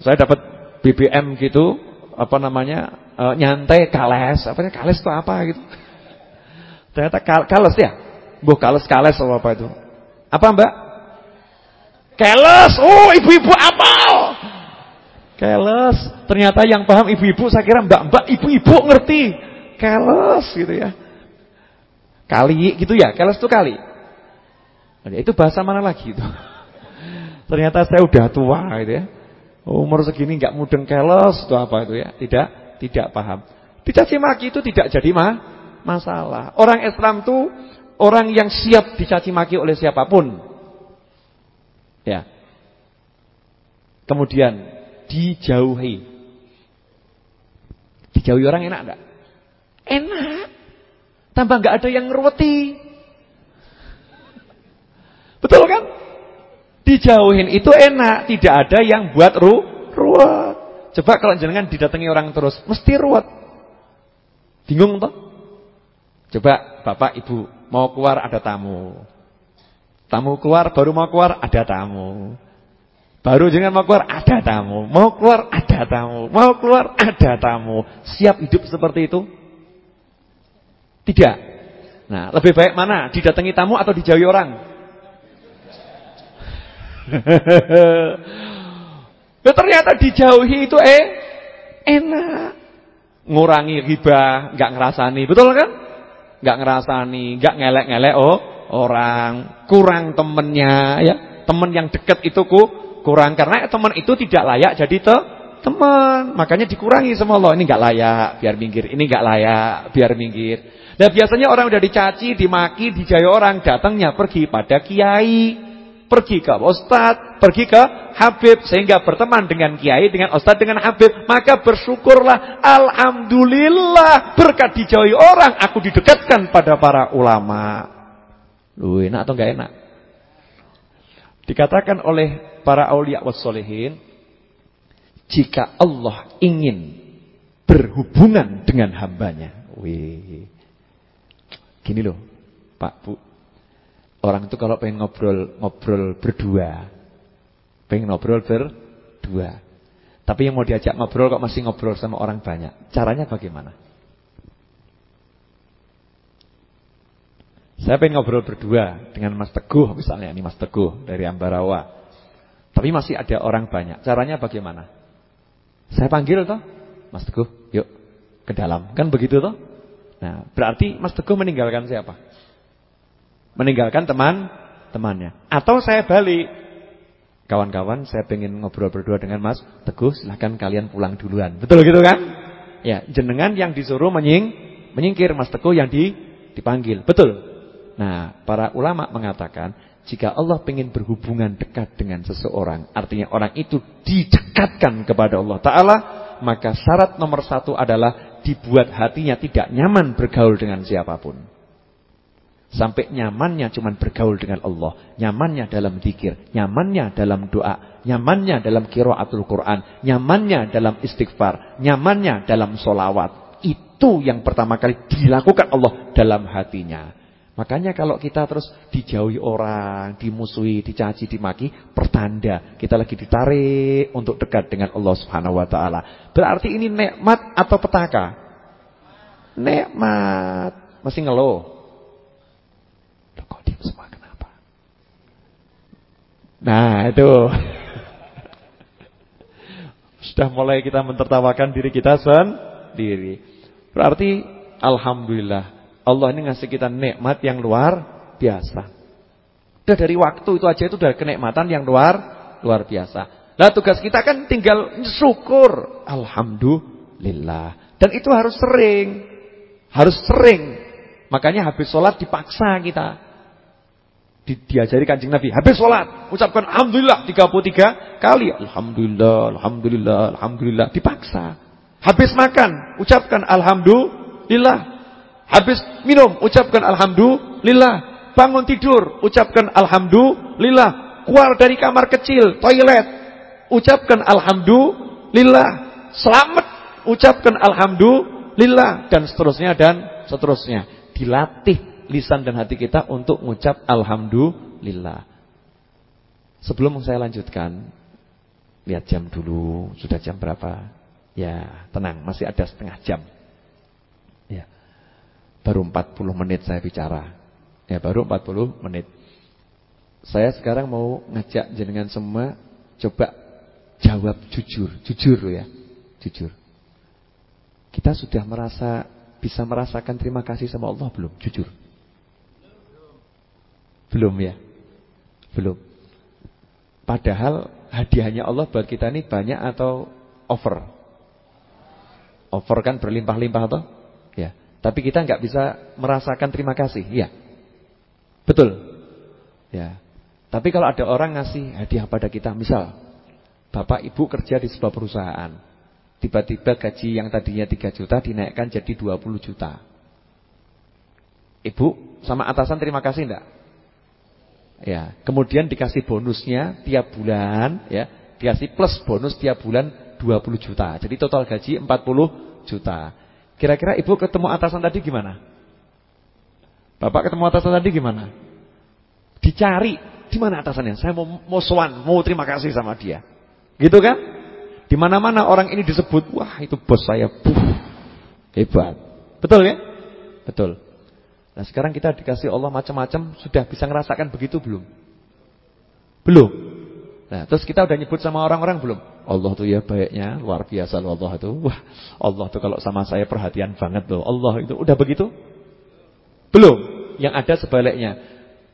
Saya dapat BBM gitu, apa namanya? E, nyantai kales, apa ya kales itu apa gitu. Ternyata kal kales ya. Bu kales kales apa apa itu? Apa Mbak? Keles. Oh, ibu-ibu apa? Keles. Ternyata yang paham ibu-ibu saya kira mbak-mbak ibu-ibu ngerti. Keles gitu ya. Kali gitu ya. Keles itu kali. Itu bahasa mana lagi itu? Ternyata saya udah tua gitu ya. Umur segini nggak mudeng keles itu apa itu ya? Tidak, tidak paham. Dicaci maki itu tidak jadi mah masalah. Orang Islam itu orang yang siap dicaci maki oleh siapa pun. Ya. Kemudian dijauhi. Dijauhi orang enak enggak? Enak. Tambah enggak ada yang ngeruweti. Betul kan? Dijauhin itu enak, tidak ada yang buat ru ruwet. Coba kalau jenengan didatangi orang terus, mesti ruwet. Bingung toh? Coba Bapak Ibu mau keluar ada tamu. Tamu keluar baru mau keluar ada tamu. Baru jangan mau keluar ada tamu, mau keluar ada tamu, mau keluar ada tamu. Siap hidup seperti itu? Tidak. Nah, lebih baik mana? Didatangi tamu atau dijauhi orang? ya, ternyata dijauhi itu eh enak. Ngurangi riba, nggak ngerasani, betul kan? Nggak ngerasani, nggak ngelek-ngelek oh orang, kurang temennya ya. Temen yang dekat itu ku kurang karena teman itu tidak layak jadi te teman. Makanya dikurangi sama Allah. Ini nggak layak, biar minggir. Ini nggak layak, biar minggir. Dan biasanya orang udah dicaci, dimaki, dijaya orang, datangnya pergi pada kiai, pergi ke ustaz, pergi ke habib sehingga berteman dengan kiai, dengan ustaz, dengan habib, maka bersyukurlah alhamdulillah berkat dijauhi orang aku didekatkan pada para ulama. Lu enak atau enggak enak? Dikatakan oleh para aulia wasolehin, jika Allah ingin berhubungan dengan hambanya, wih, gini loh, Pak Bu, orang itu kalau pengen ngobrol ngobrol berdua, pengen ngobrol berdua, tapi yang mau diajak ngobrol kok masih ngobrol sama orang banyak, caranya bagaimana? Saya pengen ngobrol berdua dengan Mas Teguh misalnya, ini Mas Teguh dari Ambarawa. Tapi masih ada orang banyak. Caranya bagaimana? Saya panggil toh, Mas Teguh, yuk ke dalam. Kan begitu toh? Nah, berarti Mas Teguh meninggalkan siapa? Meninggalkan teman temannya. Atau saya balik. Kawan-kawan, saya pengen ngobrol berdua dengan Mas Teguh, silahkan kalian pulang duluan. Betul gitu kan? Ya, jenengan yang disuruh menying, menyingkir Mas Teguh yang di, dipanggil. Betul. Nah, para ulama mengatakan jika Allah ingin berhubungan dekat dengan seseorang, artinya orang itu didekatkan kepada Allah Ta'ala, maka syarat nomor satu adalah dibuat hatinya tidak nyaman bergaul dengan siapa pun. Sampai nyamannya cuma bergaul dengan Allah. Nyamannya dalam zikir, nyamannya dalam doa, nyamannya dalam kiraatul Quran, nyamannya dalam istighfar, nyamannya dalam solawat. Itu yang pertama kali dilakukan Allah dalam hatinya. Makanya kalau kita terus dijauhi orang, dimusuhi, dicaci, dimaki, pertanda kita lagi ditarik untuk dekat dengan Allah Subhanahu wa taala. Berarti ini nikmat atau petaka? Nikmat. Masih ngeluh. kok diam semua kenapa? Nah, itu. Sudah mulai kita mentertawakan diri kita sendiri. Berarti alhamdulillah Allah ini ngasih kita nikmat yang luar biasa. Udah dari waktu itu aja itu udah kenikmatan yang luar luar biasa. Nah tugas kita kan tinggal syukur. Alhamdulillah. Dan itu harus sering. Harus sering. Makanya habis sholat dipaksa kita. Di, diajari kancing Nabi. Habis sholat. Ucapkan Alhamdulillah 33 kali. Alhamdulillah, Alhamdulillah, Alhamdulillah. Dipaksa. Habis makan. Ucapkan Alhamdulillah. Habis minum, ucapkan Alhamdulillah. Bangun tidur, ucapkan Alhamdulillah. Keluar dari kamar kecil, toilet, ucapkan Alhamdulillah. Selamat, ucapkan Alhamdulillah. Dan seterusnya dan seterusnya. Dilatih lisan dan hati kita untuk mengucap Alhamdulillah. Sebelum saya lanjutkan, Lihat jam dulu, sudah jam berapa? Ya, tenang, masih ada setengah jam. Baru 40 menit saya bicara. Ya, baru 40 menit. Saya sekarang mau ngajak jenengan semua coba jawab jujur, jujur ya, jujur. Kita sudah merasa bisa merasakan terima kasih sama Allah belum? Jujur. Belum ya? Belum. Padahal hadiahnya Allah buat kita ini banyak atau over? Over kan berlimpah-limpah atau? Tapi kita nggak bisa merasakan terima kasih, ya. Betul. Ya. Tapi kalau ada orang ngasih hadiah pada kita, misal Bapak Ibu kerja di sebuah perusahaan. Tiba-tiba gaji yang tadinya 3 juta dinaikkan jadi 20 juta. Ibu sama atasan terima kasih enggak? Ya, kemudian dikasih bonusnya tiap bulan ya, dikasih plus bonus tiap bulan 20 juta. Jadi total gaji 40 juta. Kira-kira Ibu ketemu atasan tadi gimana? Bapak ketemu atasan tadi gimana? Dicari, di mana atasannya? Saya mau mau sowan, mau terima kasih sama dia. Gitu kan? Di mana-mana orang ini disebut, wah itu bos saya, buh, hebat. Betul ya? Betul. Nah sekarang kita dikasih Allah macam-macam Sudah bisa ngerasakan begitu belum? Belum Nah terus kita udah nyebut sama orang-orang belum? Allah tuh ya baiknya luar biasa loh Allah itu Wah Allah tuh kalau sama saya perhatian banget loh Allah itu udah begitu? Belum Yang ada sebaliknya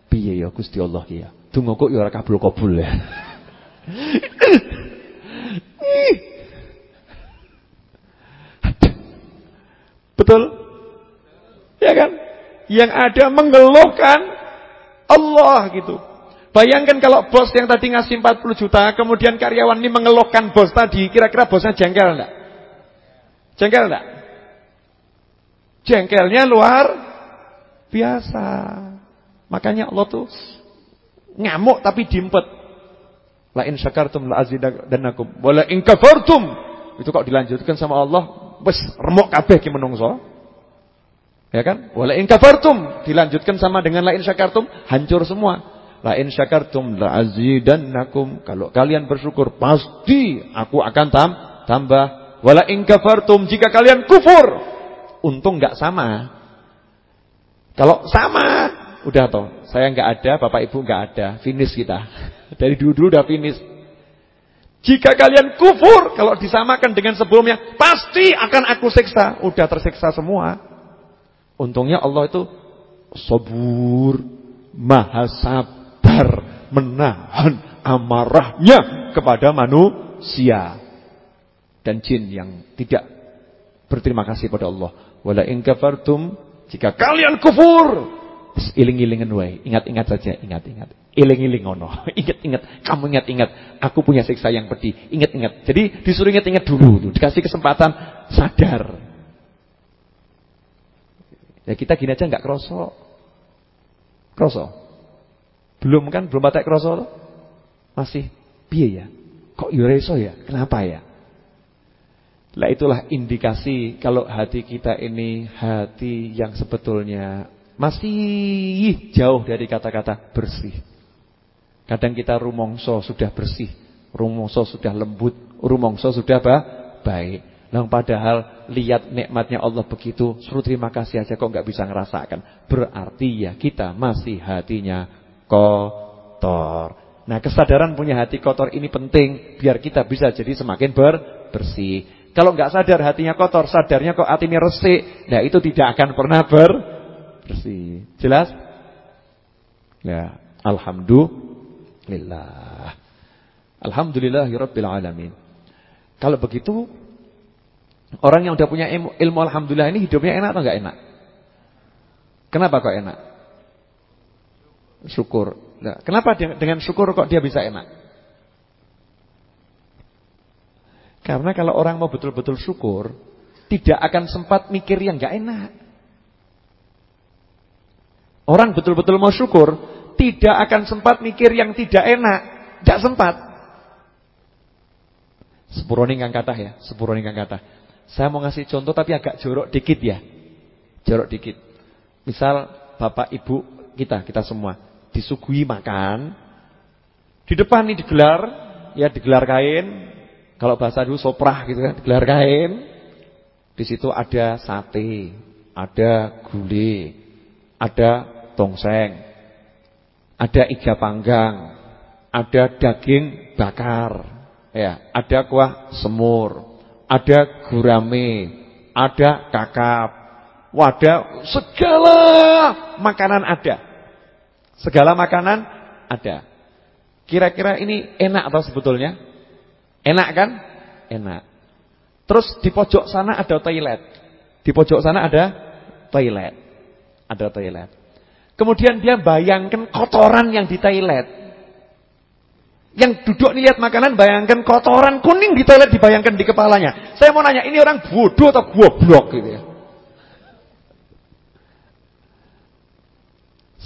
Biya ya Gusti Allah ya Tunggu kok ya kabul-kabul ya Betul? Ya kan? yang ada mengeluhkan Allah gitu. Bayangkan kalau bos yang tadi ngasih 40 juta, kemudian karyawan ini mengeluhkan bos tadi, kira-kira bosnya jengkel enggak? Jengkel enggak? Jengkelnya luar biasa. Makanya Allah tuh ngamuk tapi diempet. La in syakartum la azidannakum wa la in kafartum. Itu kok dilanjutkan sama Allah, wis remuk kabeh ki menungso. Ya kan? Wala in kafartum dilanjutkan sama dengan la in syakartum hancur semua. La in syakartum la azidannakum. Kalau kalian bersyukur pasti aku akan tam tambah. Wala in kafartum jika kalian kufur untung enggak sama. Kalau sama udah toh, saya enggak ada, Bapak Ibu enggak ada, finish kita. Dari dulu-dulu udah finish. Jika kalian kufur, kalau disamakan dengan sebelumnya, pasti akan aku siksa. Udah tersiksa semua. Untungnya Allah itu sabur, maha sabar, menahan amarahnya kepada manusia dan jin yang tidak berterima kasih pada Allah. Wala in kafartum jika kalian kufur iling-ilingan wae, ingat-ingat saja, ingat-ingat. Iling-iling ono. Ingat-ingat, kamu ingat-ingat, aku punya siksa yang pedih. Ingat-ingat. Jadi disuruh ingat-ingat dulu tuh, dikasih kesempatan sadar. Ya kita gini aja nggak kroso. Kroso. Belum kan belum patek kroso Masih piye ya? Kok yureso ya? Kenapa ya? Lah itulah indikasi kalau hati kita ini hati yang sebetulnya masih jauh dari kata-kata bersih. Kadang kita rumongso sudah bersih, rumongso sudah lembut, rumongso sudah baik. Nah, padahal lihat nikmatnya Allah begitu, suruh terima kasih aja kok nggak bisa ngerasakan. Berarti ya kita masih hatinya kotor. Nah, kesadaran punya hati kotor ini penting biar kita bisa jadi semakin ber bersih. Kalau nggak sadar hatinya kotor, sadarnya kok hatinya resik, nah itu tidak akan pernah ber bersih. Jelas? Ya, alhamdulillah. Alhamdulillahirabbil alamin. Kalau begitu Orang yang udah punya ilmu, ilmu alhamdulillah ini hidupnya enak atau enggak enak? Kenapa kok enak? Syukur. Nah, kenapa dengan syukur kok dia bisa enak? Karena kalau orang mau betul-betul syukur, tidak akan sempat mikir yang enggak enak. Orang betul-betul mau syukur, tidak akan sempat mikir yang tidak enak, enggak sempat. Sepuro kang kata ya, sepuro kang kata. Saya mau ngasih contoh tapi agak jorok dikit ya. Jorok dikit. Misal bapak ibu kita, kita semua disuguhi makan. Di depan ini digelar, ya digelar kain, kalau bahasa dulu soprah gitu kan, digelar kain. Di situ ada sate, ada gulai, ada tongseng, ada iga panggang, ada daging bakar, ya, ada kuah semur, ada gurame, ada kakap, wadah, segala makanan ada. Segala makanan ada. Kira-kira ini enak atau sebetulnya? Enak kan? Enak. Terus di pojok sana ada toilet. Di pojok sana ada toilet. Ada toilet. Kemudian dia bayangkan kotoran yang di toilet. Yang duduk nih lihat makanan bayangkan kotoran kuning di toilet dibayangkan di kepalanya. Saya mau nanya, ini orang bodoh atau goblok gitu ya?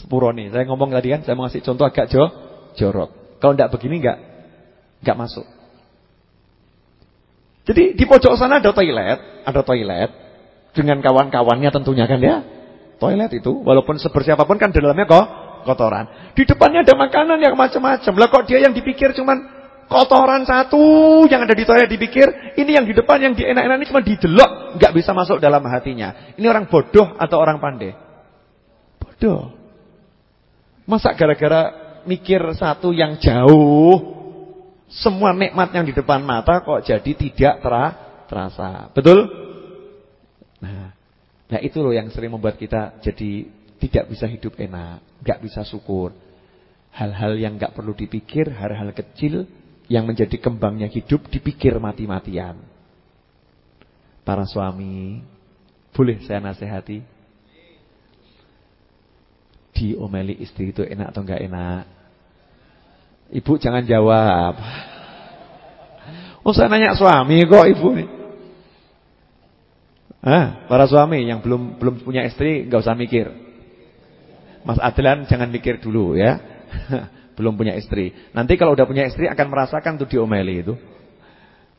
Sepuro nih, saya ngomong tadi kan, saya mau ngasih contoh agak jo, jorok. Kalau tidak begini enggak enggak masuk. Jadi di pojok sana ada toilet, ada toilet dengan kawan-kawannya tentunya kan ya. Toilet itu walaupun sebersih apa pun kan di dalamnya kok kotoran. Di depannya ada makanan yang macam-macam. Lah kok dia yang dipikir cuman kotoran satu yang ada di toilet dipikir, ini yang di depan yang di enak-enak ini cuma didelok, nggak bisa masuk dalam hatinya. Ini orang bodoh atau orang pandai? Bodoh. Masa gara-gara mikir satu yang jauh semua nikmat yang di depan mata kok jadi tidak terasa. Betul? Nah, nah itu loh yang sering membuat kita jadi tidak bisa hidup enak, nggak bisa syukur. Hal-hal yang nggak perlu dipikir, hal-hal kecil yang menjadi kembangnya hidup dipikir mati-matian. Para suami, boleh saya nasihati? Diomeli istri itu enak atau enggak enak? Ibu jangan jawab. Oh saya nanya suami kok ibu nih. Ah, para suami yang belum belum punya istri nggak usah mikir. Mas Adlan jangan mikir dulu ya. belum punya istri. Nanti kalau udah punya istri akan merasakan tuh diomeli itu.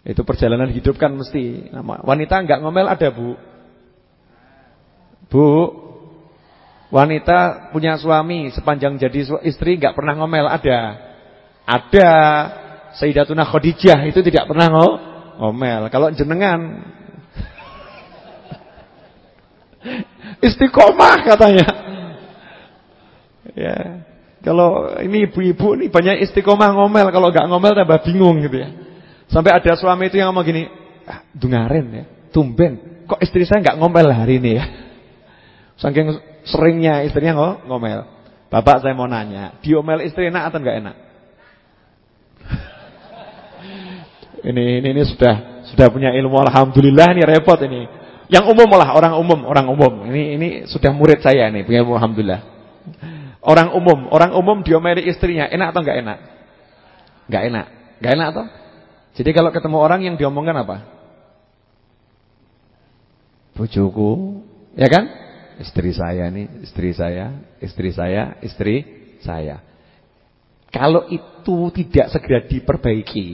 Itu perjalanan hidup kan mesti. Wanita nggak ngomel ada, Bu. Bu. Wanita punya suami sepanjang jadi istri nggak pernah ngomel ada. Ada Sayyidatuna Khadijah itu tidak pernah ngomel. Kalau jenengan istiqomah katanya. Ya. Kalau ini ibu-ibu nih banyak istiqomah ngomel, kalau nggak ngomel tambah bingung gitu ya. Sampai ada suami itu yang ngomong gini, ah, dungaren ya, tumben, kok istri saya nggak ngomel hari ini ya. Saking seringnya istrinya ngomel. Bapak saya mau nanya, diomel istri enak atau nggak enak? Ini, ini ini sudah sudah punya ilmu alhamdulillah ini repot ini. Yang umum lah orang umum, orang umum. Ini ini sudah murid saya nih, punya ilmu alhamdulillah. Orang umum, orang umum diomeli istrinya, enak atau enggak enak? Enggak enak. Enggak enak atau? Jadi kalau ketemu orang yang diomongkan apa? Bojoku, ya kan? Istri saya nih, istri saya, istri saya, istri saya. Kalau itu tidak segera diperbaiki,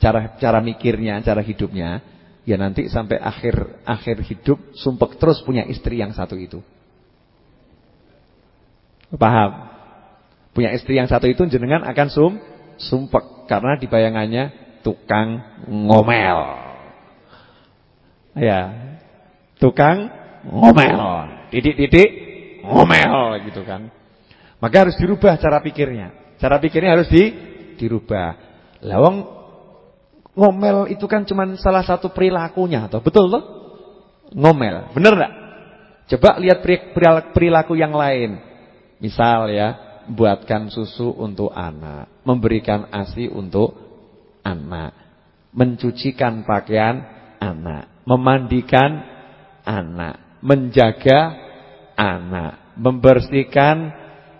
cara cara mikirnya, cara hidupnya, ya nanti sampai akhir akhir hidup sumpek terus punya istri yang satu itu. Paham? Punya istri yang satu itu jenengan akan sum sumpek karena di bayangannya tukang ngomel. Ya. Tukang ngomel. Didik-didik ngomel gitu kan. Maka harus dirubah cara pikirnya. Cara pikirnya harus di dirubah. Lawang Ngomel itu kan cuma salah satu perilakunya atau betul loh? Ngomel, bener enggak? Coba lihat perilaku yang lain. Misal ya, buatkan susu untuk anak, memberikan ASI untuk anak, mencucikan pakaian anak, memandikan anak, menjaga anak, membersihkan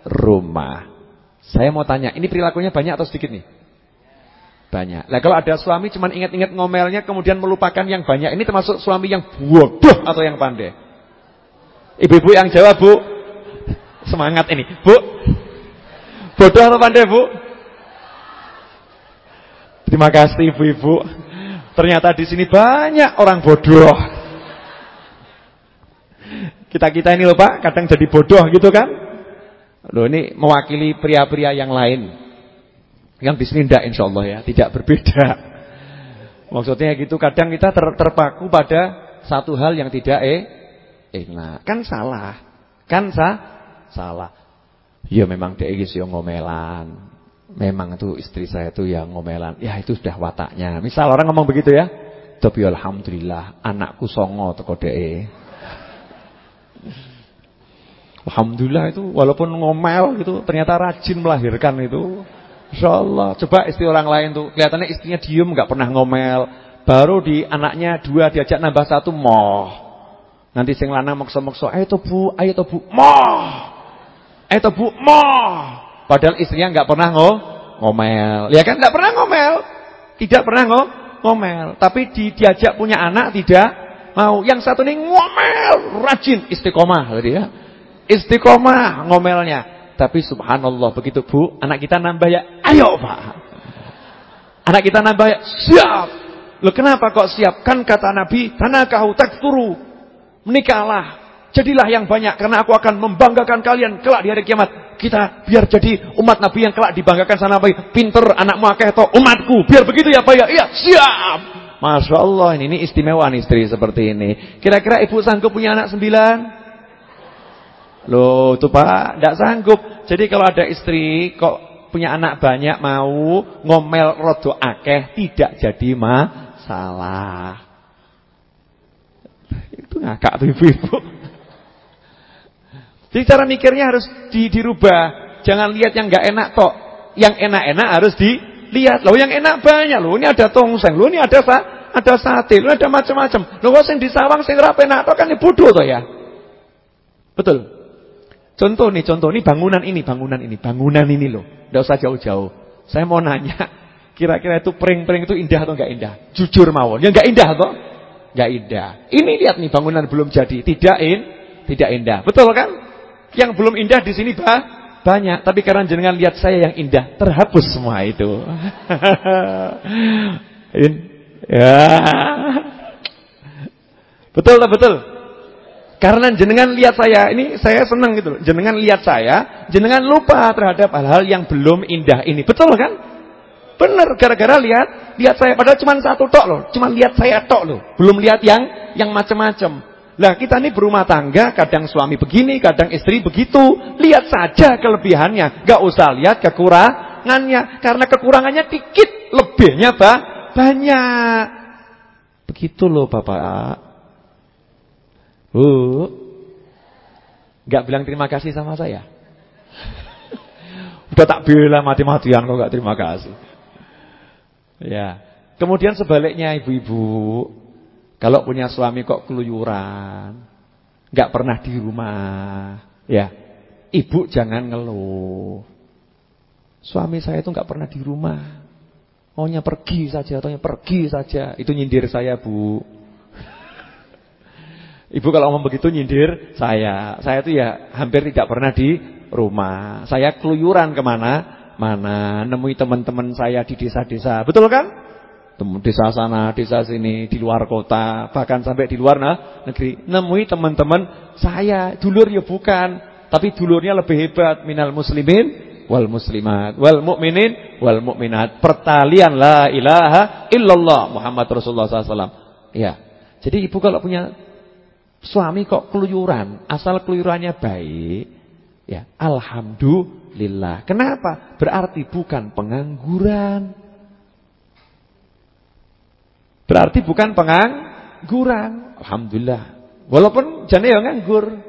rumah. Saya mau tanya, ini perilakunya banyak atau sedikit nih? Banyak. Nah kalau ada suami cuma ingat-ingat ngomelnya kemudian melupakan yang banyak. Ini termasuk suami yang bodoh atau yang pandai? Ibu-ibu yang jawab bu. Semangat ini. Bu. Bodoh atau pandai bu? Terima kasih ibu-ibu. Ternyata di sini banyak orang bodoh. Kita-kita ini loh Pak, kadang jadi bodoh gitu kan. Loh ini mewakili pria-pria yang lain. Yang di sini tidak insya Allah ya, tidak berbeda. Maksudnya gitu kadang kita ter, terpaku pada satu hal yang tidak eh enak. Kan salah. Kan sa salah. Ya memang dia yang ngomelan. Memang itu istri saya itu yang ngomelan. Ya itu sudah wataknya. Misal orang ngomong begitu ya. Tapi alhamdulillah anakku songo teko. Alhamdulillah itu walaupun ngomel gitu ternyata rajin melahirkan itu. Insya Allah. Coba istri orang lain tuh kelihatannya istrinya diem nggak pernah ngomel. Baru di anaknya dua diajak nambah satu moh. Nanti sing lanang maksa-maksa, "Ayo to Bu, ayo to Bu." Moh. Ayo to Bu, moh. Padahal istrinya nggak pernah ngo ngomel. Ya kan nggak pernah ngomel. Tidak pernah ngo ngomel. Tapi di, diajak punya anak tidak mau. Yang satu ini ngomel, rajin istiqomah tadi ya. Istiqomah ngomelnya. Tapi subhanallah begitu Bu, anak kita nambah ya, ayo Pak. Anak kita nambah ya, siap. Loh kenapa kok siap? Kan kata Nabi, tanakahu takfuru. Menikahlah. Jadilah yang banyak karena aku akan membanggakan kalian kelak di hari kiamat. Kita biar jadi umat Nabi yang kelak dibanggakan sana Pak. Pinter anakmu akeh to umatku. Biar begitu ya Pak ya. Iya, siap. Masya Allah ini, ini istimewa nih istri seperti ini. Kira-kira ibu sanggup punya anak sembilan? Loh, itu Pak, tidak sanggup. Jadi kalau ada istri kok punya anak banyak mau ngomel rodo akeh tidak jadi masalah. Itu ngakak tuh ibu-ibu. Jadi cara mikirnya harus di, dirubah. Jangan lihat yang nggak enak tok. Yang enak-enak harus dilihat. Loh yang enak banyak loh. Ini ada tongseng, loh ini ada sa ada sate, loh ada macam-macam. Loh sing di sawang sing rapi enak tok kan ini bodoh toh ya. Betul. Contoh nih, contoh nih bangunan ini, bangunan ini, bangunan ini loh. Tidak usah jauh-jauh. Saya mau nanya, kira-kira itu pering-pering itu indah atau enggak indah? Jujur mawon, ya enggak indah toh? Enggak indah. Ini lihat nih bangunan belum jadi, tidak in, tidak indah. Betul kan? Yang belum indah di sini bah, banyak, tapi karena jenengan lihat saya yang indah, terhapus semua itu. ya. Betul tak betul? Karena jenengan lihat saya, ini saya senang gitu Jenengan lihat saya, jenengan lupa terhadap hal-hal yang belum indah ini. Betul kan? Benar, gara-gara lihat lihat saya padahal cuma satu tok loh, cuma lihat saya tok loh. Belum lihat yang yang macam-macam. Lah kita ini berumah tangga, kadang suami begini, kadang istri begitu. Lihat saja kelebihannya, gak usah lihat kekurangannya karena kekurangannya dikit, lebihnya bah, banyak. Begitu loh Bapak. Bu, nggak bilang terima kasih sama saya. Udah tak bilang mati-matian kok nggak terima kasih. Ya. Kemudian sebaliknya ibu-ibu, kalau punya suami kok keluyuran, nggak pernah di rumah, ya. Ibu jangan ngeluh. Suami saya itu nggak pernah di rumah. Maunya pergi saja, ataunya pergi saja. Itu nyindir saya, Bu. Ibu kalau ngomong begitu nyindir saya. Saya itu ya hampir tidak pernah di rumah. Saya keluyuran ke mana? Mana nemui teman-teman saya di desa-desa. Betul kan? Desa sana, desa sini, di luar kota, bahkan sampai di luar nah, negeri. Nemui teman-teman saya, dulur ya bukan, tapi dulurnya lebih hebat minal muslimin wal muslimat wal mukminin wal mukminat. Pertalian la ilaha illallah Muhammad Rasulullah SAW. Ya. Jadi ibu kalau punya Suami kok keluyuran, asal keluyurannya baik, ya alhamdulillah. Kenapa? Berarti bukan pengangguran. Berarti bukan pengangguran. Alhamdulillah. Walaupun jane ya nganggur.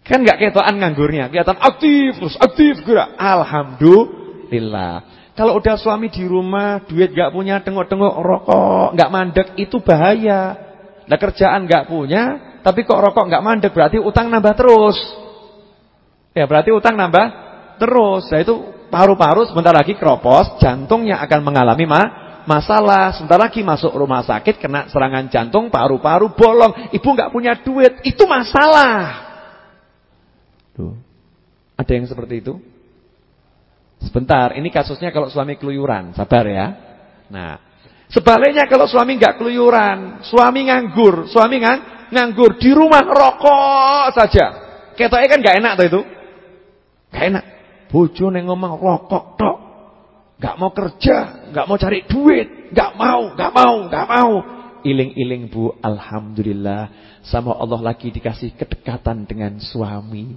Kan enggak ketokan nganggurnya, kelihatan aktif terus aktif gerak. Alhamdulillah. Kalau udah suami di rumah, duit enggak punya, tengok-tengok rokok, enggak mandek, itu bahaya. Nah kerjaan nggak punya, tapi kok rokok nggak mandek berarti utang nambah terus. Ya berarti utang nambah terus. Nah itu paru-paru sebentar lagi keropos, jantungnya akan mengalami ma masalah. Sebentar lagi masuk rumah sakit kena serangan jantung, paru-paru bolong. Ibu nggak punya duit, itu masalah. Tuh. Ada yang seperti itu? Sebentar, ini kasusnya kalau suami keluyuran, sabar ya. Nah, Sebaliknya kalau suami nggak keluyuran, suami nganggur, suami ngang, nganggur di rumah rokok saja. Ketoknya kan nggak enak tuh itu. Nggak enak. Bojo ngomong rokok tok. Gak mau kerja, gak mau cari duit, gak mau, gak mau, gak mau. Iling-iling bu, Alhamdulillah. Sama Allah lagi dikasih kedekatan dengan suami.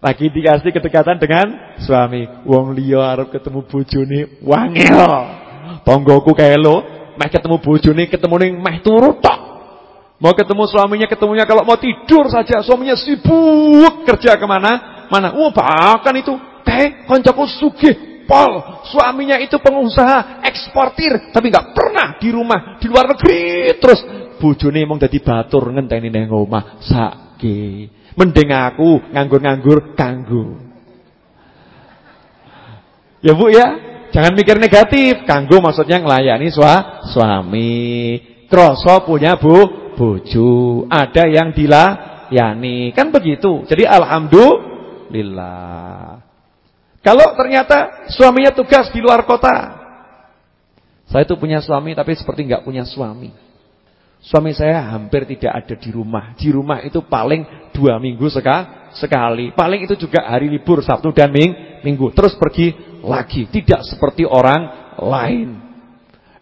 Lagi dikasih kedekatan dengan suami. Wong liya arep ketemu bojone wangel. Tonggoku kelo, meh ketemu bojone ketemu ning meh turu tok. Mau ketemu suaminya, ketemunya kalau mau tidur saja. Suaminya sibuk kerja ke mana? Mana? Oh bahkan itu Teh, koncoku sugih, pol. Suaminya itu pengusaha eksportir, tapi nggak pernah di rumah, di luar negeri terus. Bojone mong dadi batur ngenteni nang omah. Sake. Mending aku nganggur-nganggur kanggo. Ya Bu ya, jangan mikir negatif. Kanggo maksudnya ngelayani sua, suami. Kroso punya Bu bojo, ada yang dilayani. Kan begitu. Jadi alhamdulillah. Kalau ternyata suaminya tugas di luar kota. Saya itu punya suami tapi seperti nggak punya suami. Suami saya hampir tidak ada di rumah. Di rumah itu paling dua minggu sekali. Paling itu juga hari libur Sabtu dan Minggu. Terus pergi lagi. Tidak seperti orang lain.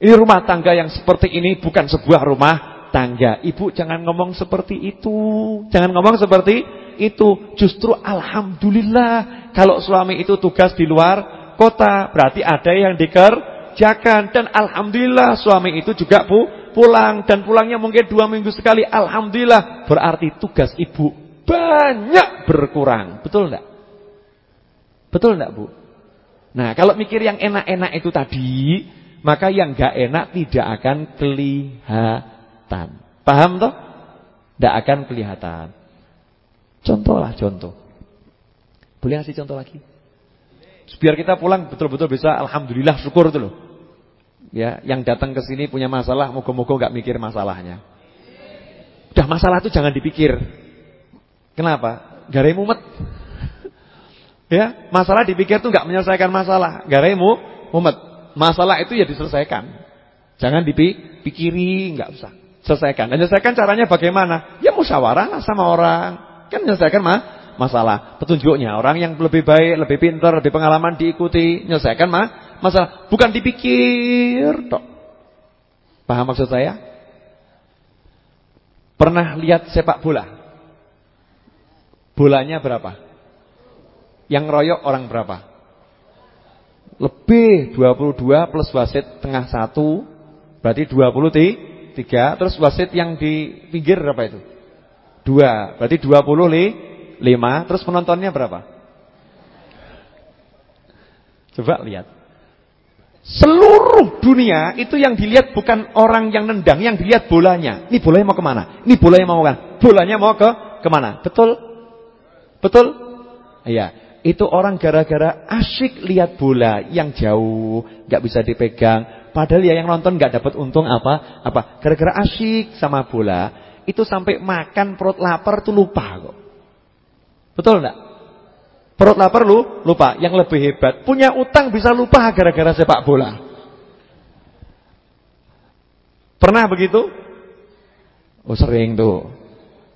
Ini rumah tangga yang seperti ini bukan sebuah rumah tangga. Ibu jangan ngomong seperti itu. Jangan ngomong seperti itu. Justru Alhamdulillah kalau suami itu tugas di luar kota, berarti ada yang dikerjakan. Dan Alhamdulillah suami itu juga pu pulang. Dan pulangnya mungkin dua minggu sekali. Alhamdulillah. Berarti tugas ibu banyak berkurang. Betul enggak? Betul enggak Bu? Nah kalau mikir yang enak-enak itu tadi. Maka yang enggak enak tidak akan kelihatan. Paham toh? Tidak akan kelihatan. Contoh lah contoh. Boleh ngasih contoh lagi? Biar kita pulang betul-betul bisa alhamdulillah syukur itu loh. Ya, yang datang ke sini punya masalah, moga-moga enggak mikir masalahnya. Udah masalah itu jangan dipikir. Kenapa? Garai mumet. Ya, masalah dipikir tuh enggak menyelesaikan masalah. Garai mumet. Masalah itu ya diselesaikan. Jangan dipikiri, enggak usah. Selesaikan. Dan selesaikan caranya bagaimana? Ya musyawarah sama orang. Kan menyelesaikan mah masalah petunjuknya. Orang yang lebih baik, lebih pintar, lebih pengalaman diikuti, menyelesaikan mah masalah, bukan dipikir tok. Paham maksud saya? Pernah lihat sepak bola? Bolanya berapa? Yang royok orang berapa? Lebih 22 plus wasit tengah satu Berarti 23 Terus wasit yang di pinggir berapa itu? Dua Berarti 20 li lima, terus penontonnya berapa? Coba lihat. Seluruh dunia itu yang dilihat bukan orang yang nendang, yang dilihat bolanya. Ini bolanya mau ke mana? Ini bolanya mau ke mana? Bolanya mau ke ke mana? Betul? Betul? Iya. Itu orang gara-gara asyik lihat bola yang jauh, nggak bisa dipegang. Padahal ya yang nonton nggak dapat untung apa? Apa? Gara-gara asyik sama bola, itu sampai makan perut lapar tuh lupa kok. Betul enggak? Perut lapar lu lupa. Yang lebih hebat, punya utang bisa lupa gara-gara sepak bola. Pernah begitu? Oh sering tuh.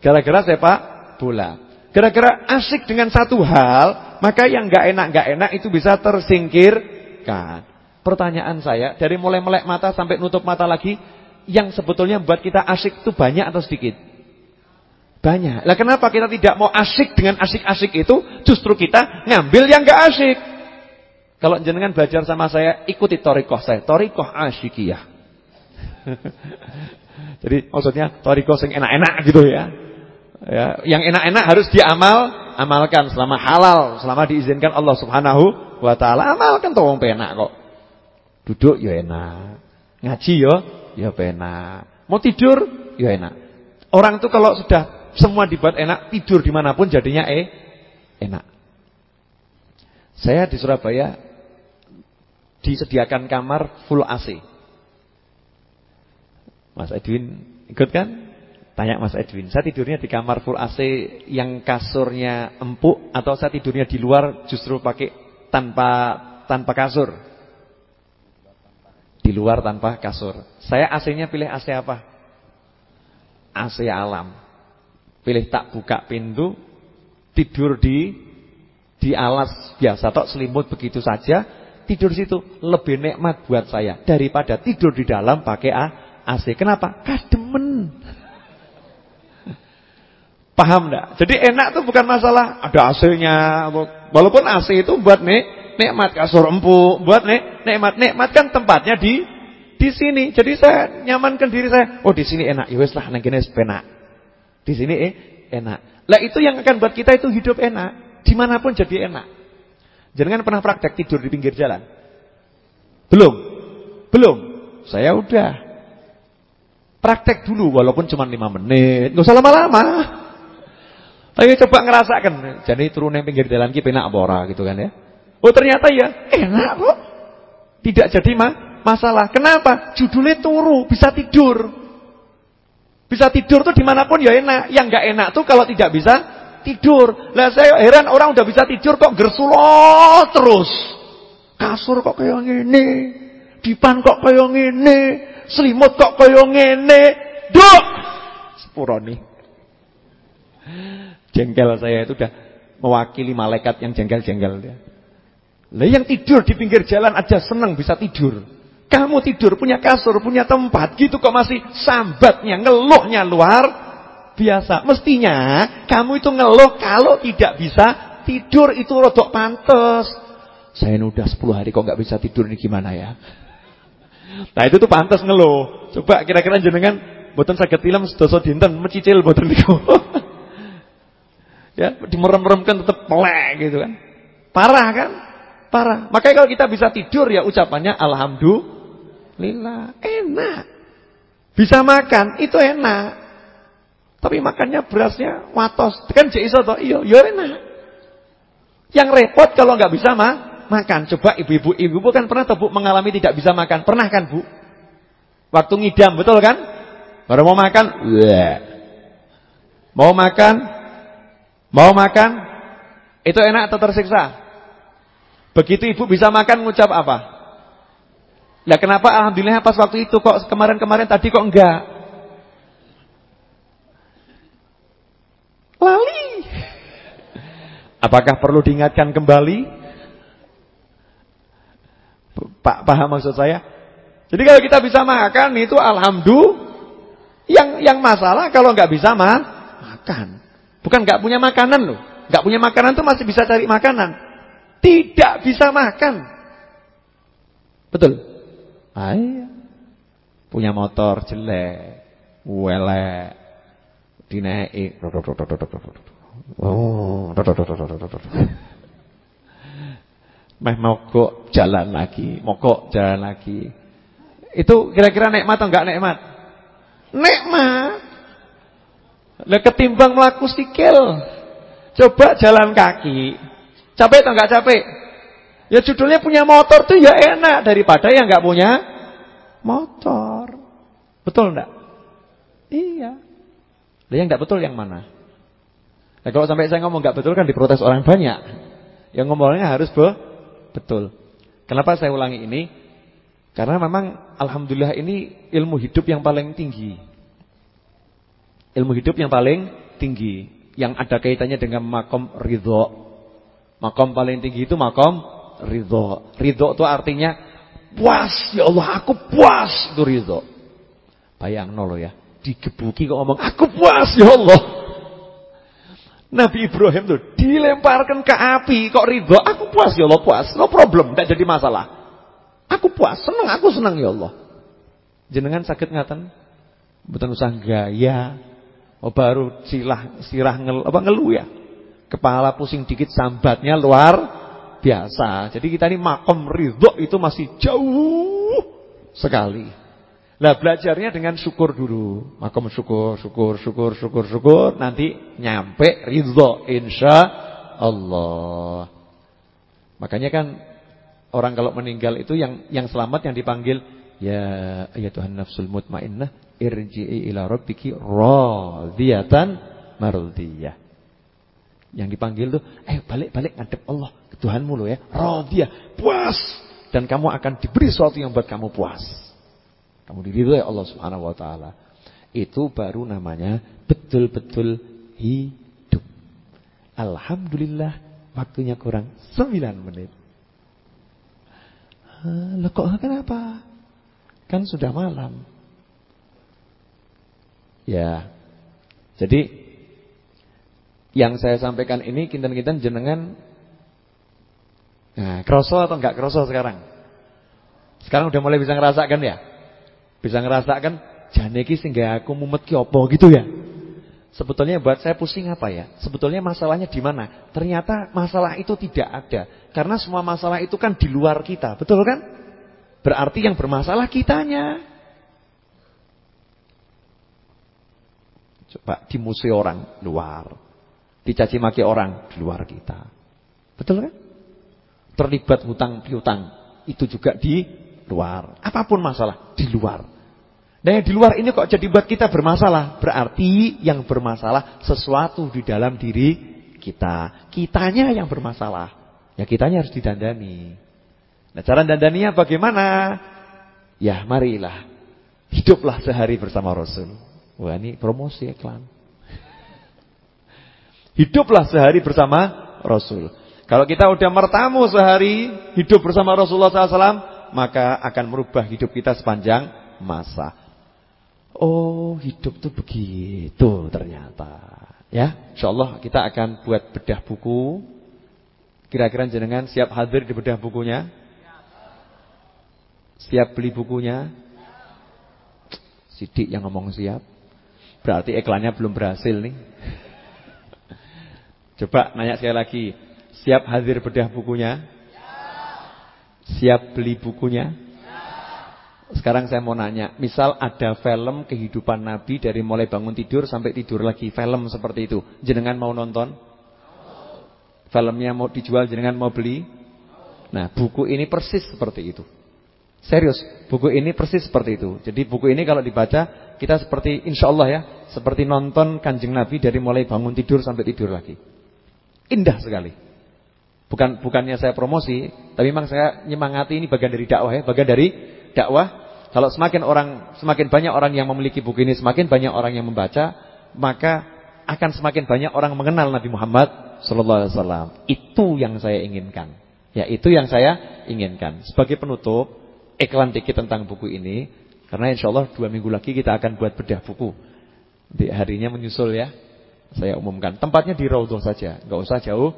Gara-gara sepak bola. Gara-gara asik dengan satu hal, maka yang enggak enak enggak enak itu bisa tersingkirkan. Pertanyaan saya, dari mulai melek mata sampai nutup mata lagi, yang sebetulnya buat kita asik itu banyak atau sedikit? Banyak. Lah kenapa kita tidak mau asik dengan asik-asik itu? Justru kita ngambil yang gak asik. Kalau jenengan belajar sama saya, ikuti torikoh saya. Torikoh asyikiyah. Jadi maksudnya torikoh yang enak-enak gitu ya. ya. Yang enak-enak harus diamal, amalkan selama halal, selama diizinkan Allah Subhanahu wa taala. Amalkan tuh wong penak kok. Duduk ya enak. Ngaji ya ya penak. Mau tidur ya enak. Orang itu kalau sudah semua dibuat enak, tidur di mana pun jadinya eh enak. Saya di Surabaya disediakan kamar full AC. Mas Edwin ikut kan? Tanya Mas Edwin, saya tidurnya di kamar full AC yang kasurnya empuk atau saya tidurnya di luar justru pakai tanpa tanpa kasur? Di luar tanpa kasur. Saya AC-nya pilih AC apa? AC alam. Pilih tak buka pintu, tidur di di alas biasa tok selimut begitu saja, tidur situ lebih nikmat buat saya daripada tidur di dalam pakai AC. Kenapa? Kademen. Paham enggak? Jadi enak tuh bukan masalah ada AC-nya. Walaupun AC itu buat nik, nikmat kasur empuk, buat nik, nikmat. Nikmat kan tempatnya di di sini. Jadi saya nyamankan diri saya. Oh, di sini enak. Ya lah nang kene enak. Di sini eh enak. Lah itu yang akan buat kita itu hidup enak. Di mana pun jadi enak. Jangan pernah praktek tidur di pinggir jalan. Belum? Belum. Saya udah. Praktek dulu walaupun cuma 5 menit. Enggak usah lama-lama. Ayo coba ngerasakan. Jadi turun yang pinggir jalan ki penak apa gitu kan ya. Oh ternyata ya enak kok. Tidak jadi ma masalah. Kenapa? Judulnya turu, bisa tidur. Bisa tidur tuh di mana pun ya enak. Yang nggak enak tuh kalau tidak bisa tidur. Lah saya heran orang udah bisa tidur kok gersulot terus. Kasur kok kayak gini. Dipan kok kayak gini. Selimut kok kayak gini. Duk. Sepuroni. Jengkel saya itu udah mewakili malaikat yang jengkel-jengkel dia. Lah yang tidur di pinggir jalan aja senang bisa tidur. Kamu tidur punya kasur, punya tempat gitu kok masih sambatnya, ngeluhnya luar biasa. Mestinya kamu itu ngeluh kalau tidak bisa tidur itu rodok pantas. Saya udah 10 hari kok nggak bisa tidur ini gimana ya? Nah itu tuh pantas ngeluh. Coba kira-kira jenengan boten saged film sedoso dinten mecicil boten niku. Ya, dimerem-meremkan tetap pelek gitu kan. Parah kan? Parah. Makanya kalau kita bisa tidur ya ucapannya alhamdulillah. Enak. Bisa makan itu enak. Tapi makannya berasnya watos. Kan jek iso toh? Iya, ya enak. Yang repot kalau nggak bisa mah makan. Coba ibu-ibu, ibu-ibu kan pernah tuh mengalami tidak bisa makan. Pernah kan Bu? Waktu ngidam, betul kan? Baru mau makan, bleh. Mau makan, Mau makan? Itu enak atau tersiksa? Begitu ibu bisa makan ngucap apa? Lah kenapa alhamdulillah pas waktu itu kok kemarin-kemarin tadi kok enggak? Lali. Apakah perlu diingatkan kembali? Pak paham maksud saya? Jadi kalau kita bisa makan itu alhamdulillah. Yang yang masalah kalau nggak bisa ma makan. Bukan nggak punya makanan loh. Nggak punya makanan tuh masih bisa cari makanan. Tidak bisa makan. Betul? Ah, iya. Punya motor jelek, welek, dinaik. Oh, Meh mogok jalan lagi, mogok jalan lagi. Itu kira-kira nikmat atau enggak nikmat? Nikmat. Lah ketimbang melaku sikil. Coba jalan kaki. Capek atau enggak capek? Ya judulnya punya motor tuh ya enak daripada yang enggak punya motor. Betul enggak? Iya. Lah yang enggak betul yang mana? Nah, kalau sampai saya ngomong enggak betul kan diprotes orang banyak. Yang ngomongnya harus be betul. Kenapa saya ulangi ini? Karena memang alhamdulillah ini ilmu hidup yang paling tinggi ilmu hidup yang paling tinggi yang ada kaitannya dengan makom ridho. Makom paling tinggi itu makom ridho. Ridho itu artinya puas, ya Allah aku puas itu ridho. Bayang nolo ya, digebuki kok ngomong aku puas ya Allah. Nabi Ibrahim tuh dilemparkan ke api kok ridho, aku puas ya Allah puas, no problem, tidak jadi masalah. Aku puas, senang, aku senang ya Allah. Jenengan sakit ngaten? Bukan usah gaya, Oh baru silah sirah ngel, apa ngeluh ya. Kepala pusing dikit sambatnya luar biasa. Jadi kita ini makom ridho itu masih jauh sekali. Lah belajarnya dengan syukur dulu. Makom syukur, syukur, syukur, syukur, syukur. Nanti nyampe ridho insya Allah. Makanya kan orang kalau meninggal itu yang yang selamat yang dipanggil ya ya Tuhan nafsul mutmainnah irji'i ila rabbiki radiyatan mardiyah. Yang dipanggil tuh, eh balik-balik ngadep Allah Tuhanmu lo ya. Radiyah, puas. Dan kamu akan diberi sesuatu yang buat kamu puas. Kamu diridhoi Allah Subhanahu wa taala. Itu baru namanya betul-betul hidup. Alhamdulillah Waktunya kurang 9 menit. Loh kok kenapa? Kan sudah malam. Ya. Jadi yang saya sampaikan ini kinten-kinten jenengan Nah, kroso atau enggak kroso sekarang? Sekarang udah mulai bisa ngerasakan ya? Bisa ngerasakan jane iki sing aku mumet ki apa gitu ya? Sebetulnya buat saya pusing apa ya? Sebetulnya masalahnya di mana? Ternyata masalah itu tidak ada. Karena semua masalah itu kan di luar kita. Betul kan? Berarti yang bermasalah kitanya. Coba dimusuhi orang luar. Dicaci maki orang di luar kita. Betul kan? Terlibat hutang piutang itu juga di luar. Apa pun masalah di luar. Dan yang di luar ini kok jadi buat kita bermasalah. Berarti yang bermasalah sesuatu di dalam diri kita. Kitanya yang bermasalah. Ya kitanya harus didandani. Nah cara dandaninya bagaimana? Ya marilah. Hiduplah sehari bersama Rasul. Wah ini promosi iklan. Hiduplah sehari bersama Rasul. Kalau kita udah mertamu sehari hidup bersama Rasulullah SAW, maka akan merubah hidup kita sepanjang masa. Oh, hidup tuh begitu ternyata. Ya, insya Allah kita akan buat bedah buku. Kira-kira jenengan siap hadir di bedah bukunya? Siap beli bukunya? Sidik yang ngomong siap. Berarti iklannya belum berhasil nih. Coba nanya sekali lagi. Siap hadir bedah bukunya? Siap beli bukunya? Sekarang saya mau nanya, misal ada film kehidupan Nabi dari mulai bangun tidur sampai tidur lagi, film seperti itu, jenengan mau nonton? Filmnya mau dijual, jenengan mau beli? Nah, buku ini persis seperti itu. Serius, buku ini persis seperti itu. Jadi buku ini kalau dibaca, kita seperti insya Allah ya, seperti nonton kanjeng Nabi dari mulai bangun tidur sampai tidur lagi. Indah sekali. Bukan bukannya saya promosi, tapi memang saya nyemangati ini bagian dari dakwah ya, bagian dari dakwah. Kalau semakin orang semakin banyak orang yang memiliki buku ini, semakin banyak orang yang membaca, maka akan semakin banyak orang mengenal Nabi Muhammad sallallahu. Itu yang saya inginkan. Ya, itu yang saya inginkan. Sebagai penutup, iklan dikit tentang buku ini karena insya Allah dua minggu lagi kita akan buat bedah buku. Di harinya menyusul ya. Saya umumkan. Tempatnya di Raudhah saja, nggak usah jauh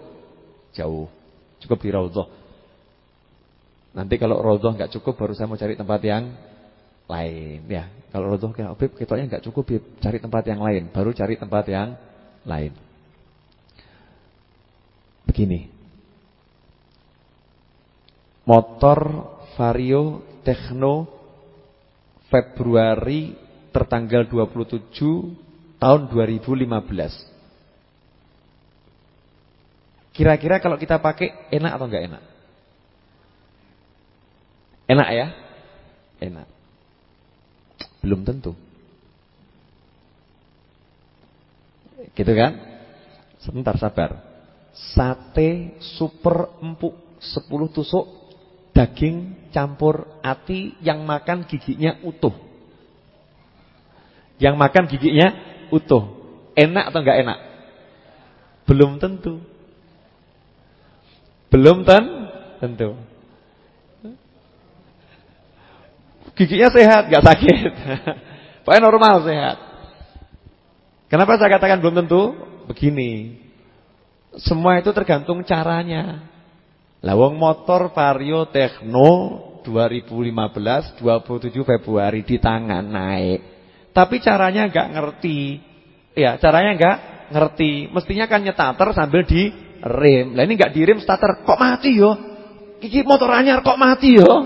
jauh. Cukup di Raudhah. Nanti kalau Raudhah nggak cukup baru saya mau cari tempat yang lain ya. Kalau Raudhah kayak Habib ketoknya nggak cukup, Bib. cari tempat yang lain, baru cari tempat yang lain. Begini. Motor Vario Techno Februari tertanggal 27 tahun 2015. Kira-kira kalau kita pakai enak atau enggak enak? Enak ya? Enak. Belum tentu. Gitu kan? Sebentar sabar. Sate super empuk 10 tusuk daging campur ati yang makan giginya utuh. Yang makan giginya utuh. Enak atau enggak enak? Belum tentu. Belum ten, tentu. Giginya sehat, nggak sakit. Pokoknya normal sehat. Kenapa saya katakan belum tentu? Begini. Semua itu tergantung caranya. Lawang motor Vario Techno 2015 27 Februari di tangan naik. Tapi caranya nggak ngerti. Ya, caranya nggak ngerti. Mestinya kan nyetater sambil di rem. Lah ini enggak direm starter kok mati yo. Iki motor anyar kok mati yo.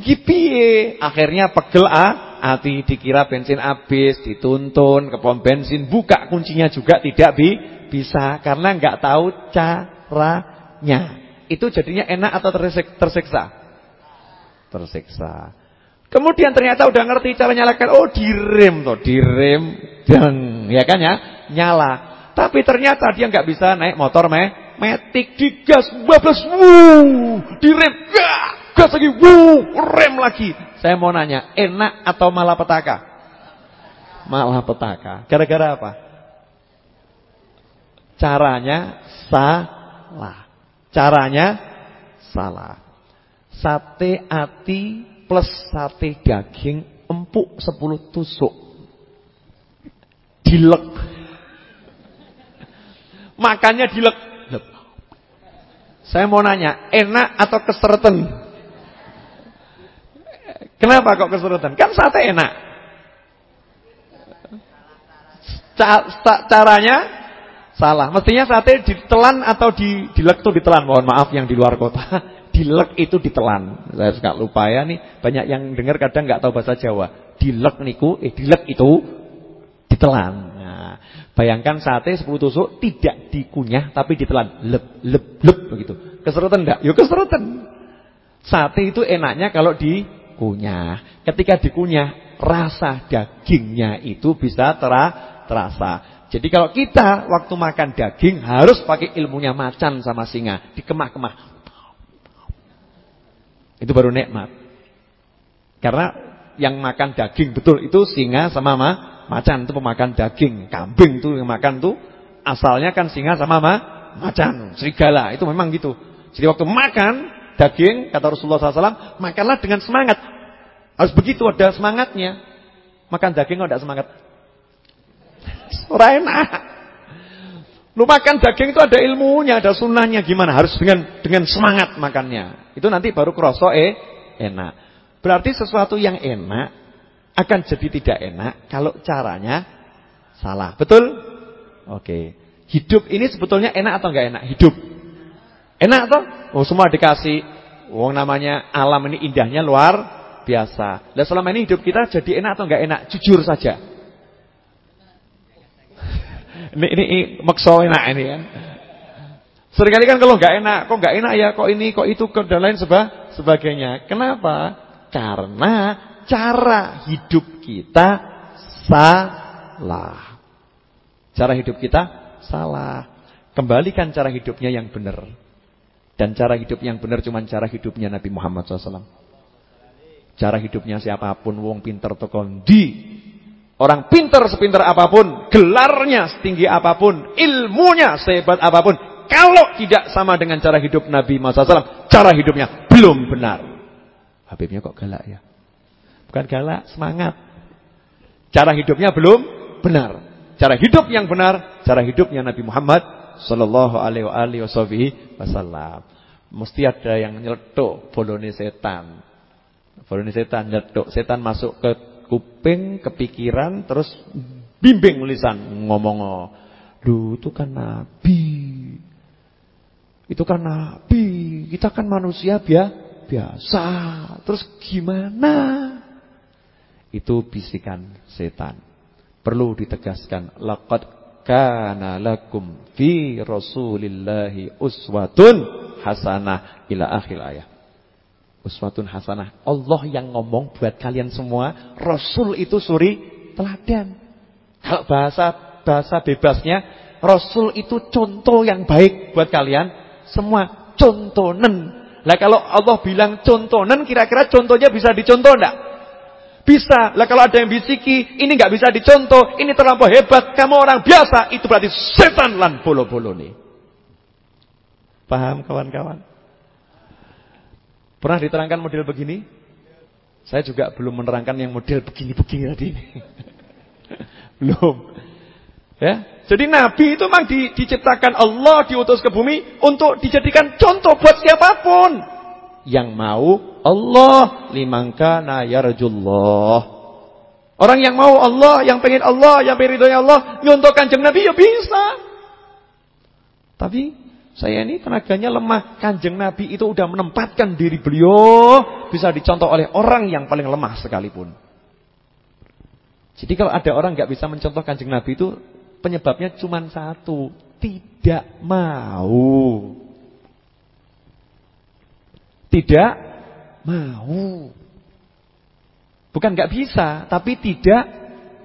Iki piye? Akhirnya pegel ah, hati dikira bensin habis, dituntun ke pom bensin, buka kuncinya juga tidak bi bisa karena enggak tahu caranya. Itu jadinya enak atau tersiksa? Tersiksa. Kemudian ternyata udah ngerti cara nyalakan, oh direm toh, direm dan ya kan ya, nyala. Tapi ternyata dia nggak bisa naik motor me, metik digas, bablas, wuh, direm, gah, gas lagi, wuh, rem lagi. Saya mau nanya, enak atau malah petaka? Malah petaka. Gara-gara apa? Caranya salah. Caranya salah. Sate ati plus sate daging empuk 10 tusuk. Dilek. Makannya dilek. Saya mau nanya, enak atau keseretan? Kenapa kok keseretan? Kan sate enak. Caranya salah. Mestinya sate ditelan atau di dilek tuh ditelan. Mohon maaf yang di luar kota. Dilek itu ditelan. Saya suka lupa ya nih. Banyak yang dengar kadang nggak tahu bahasa Jawa. Dilek niku, eh dilek itu ditelan. Nah, bayangkan sate 10 tusuk tidak dikunyah tapi ditelan. Lep lep lep begitu. Keserutan enggak? Yuk keserutan. Sate itu enaknya kalau dikunyah. Ketika dikunyah, rasa dagingnya itu bisa tera, terasa. Jadi kalau kita waktu makan daging harus pakai ilmunya macan sama singa, dikemah-kemah. Itu baru nikmat. Karena yang makan daging betul itu singa sama ma, macan itu pemakan daging. Kambing itu yang makan tuh asalnya kan singa sama ma, macan, serigala. Itu memang gitu. Jadi waktu makan daging kata Rasulullah SAW, makanlah dengan semangat. Harus begitu ada semangatnya. Makan daging kok tidak semangat. Ora enak. Lu makan daging itu ada ilmunya, ada sunnahnya gimana? Harus dengan dengan semangat makannya. Itu nanti baru kroso eh enak. Berarti sesuatu yang enak akan jadi tidak enak kalau caranya salah. Betul? Oke. Hidup ini sebetulnya enak atau enggak enak? Hidup. Enak toh? Oh, semua dikasih. Wong namanya alam ini indahnya luar biasa. Dan selama ini hidup kita jadi enak atau enggak enak? Jujur saja. Ini ini, ini makso enak ini kan. Seringkali kan kalau nggak enak, kok nggak enak ya, kok ini, kok itu, dan lain seba, sebagainya. Kenapa? Karena cara hidup kita salah. Cara hidup kita salah. Kembalikan cara hidupnya yang benar. Dan cara hidup yang benar cuma cara hidupnya Nabi Muhammad SAW. Cara hidupnya siapa pun, wong pinter tokondi, Orang pintar sepintar apa pun, gelarnya setinggi apa pun, ilmunya sehebat apa pun, kalau tidak sama dengan cara hidup Nabi Muhammad SAW, cara hidupnya belum benar. Habibnya kok galak ya? Bukan galak, semangat. Cara hidupnya belum benar. Cara hidup yang benar, cara hidupnya Nabi Muhammad Wasallam. Mesti ada yang nyeletuk bolone setan. Bolone setan nyeletuk, setan masuk ke kuping, kepikiran, terus bimbing lisan ngomong. Duh, itu kan nabi. Itu kan nabi. Kita kan manusia biasa. Terus gimana? Itu bisikan setan. Perlu ditegaskan, laqad kana lakum fi Rasulillahi uswatun hasanah ila akhir ayat. Uswatun hasanah. Allah yang ngomong buat kalian semua, Rasul itu suri teladan. Kalau bahasa bahasa bebasnya, Rasul itu contoh yang baik buat kalian semua, contonen. Lah kalau Allah bilang contonen, kira-kira contohnya bisa dicontoh enggak? Bisa. Lah kalau ada yang bisiki, ini enggak bisa dicontoh, ini terlampau hebat, kamu orang biasa, itu berarti setan lan bolo-bolo nih. Paham kawan-kawan? Pernah diterangkan model begini? Saya juga belum menerangkan yang model begini-begini tadi. belum. Ya, jadi nabi itu memang di, diciptakan Allah diutus ke bumi untuk dijadikan contoh buat siapa pun yang mau Allah limangka yarjullah. Orang yang mau Allah, yang pengen Allah, yang pengen ridhonya Allah, nyontoh kanjeng Nabi ya bisa. Tapi saya ini tenaganya lemah. Kanjeng Nabi itu udah menempatkan diri beliau bisa dicontoh oleh orang yang paling lemah sekalipun. Jadi kalau ada orang nggak bisa mencontoh kanjeng Nabi itu penyebabnya cuma satu, tidak mau. Tidak mau. Bukan nggak bisa, tapi tidak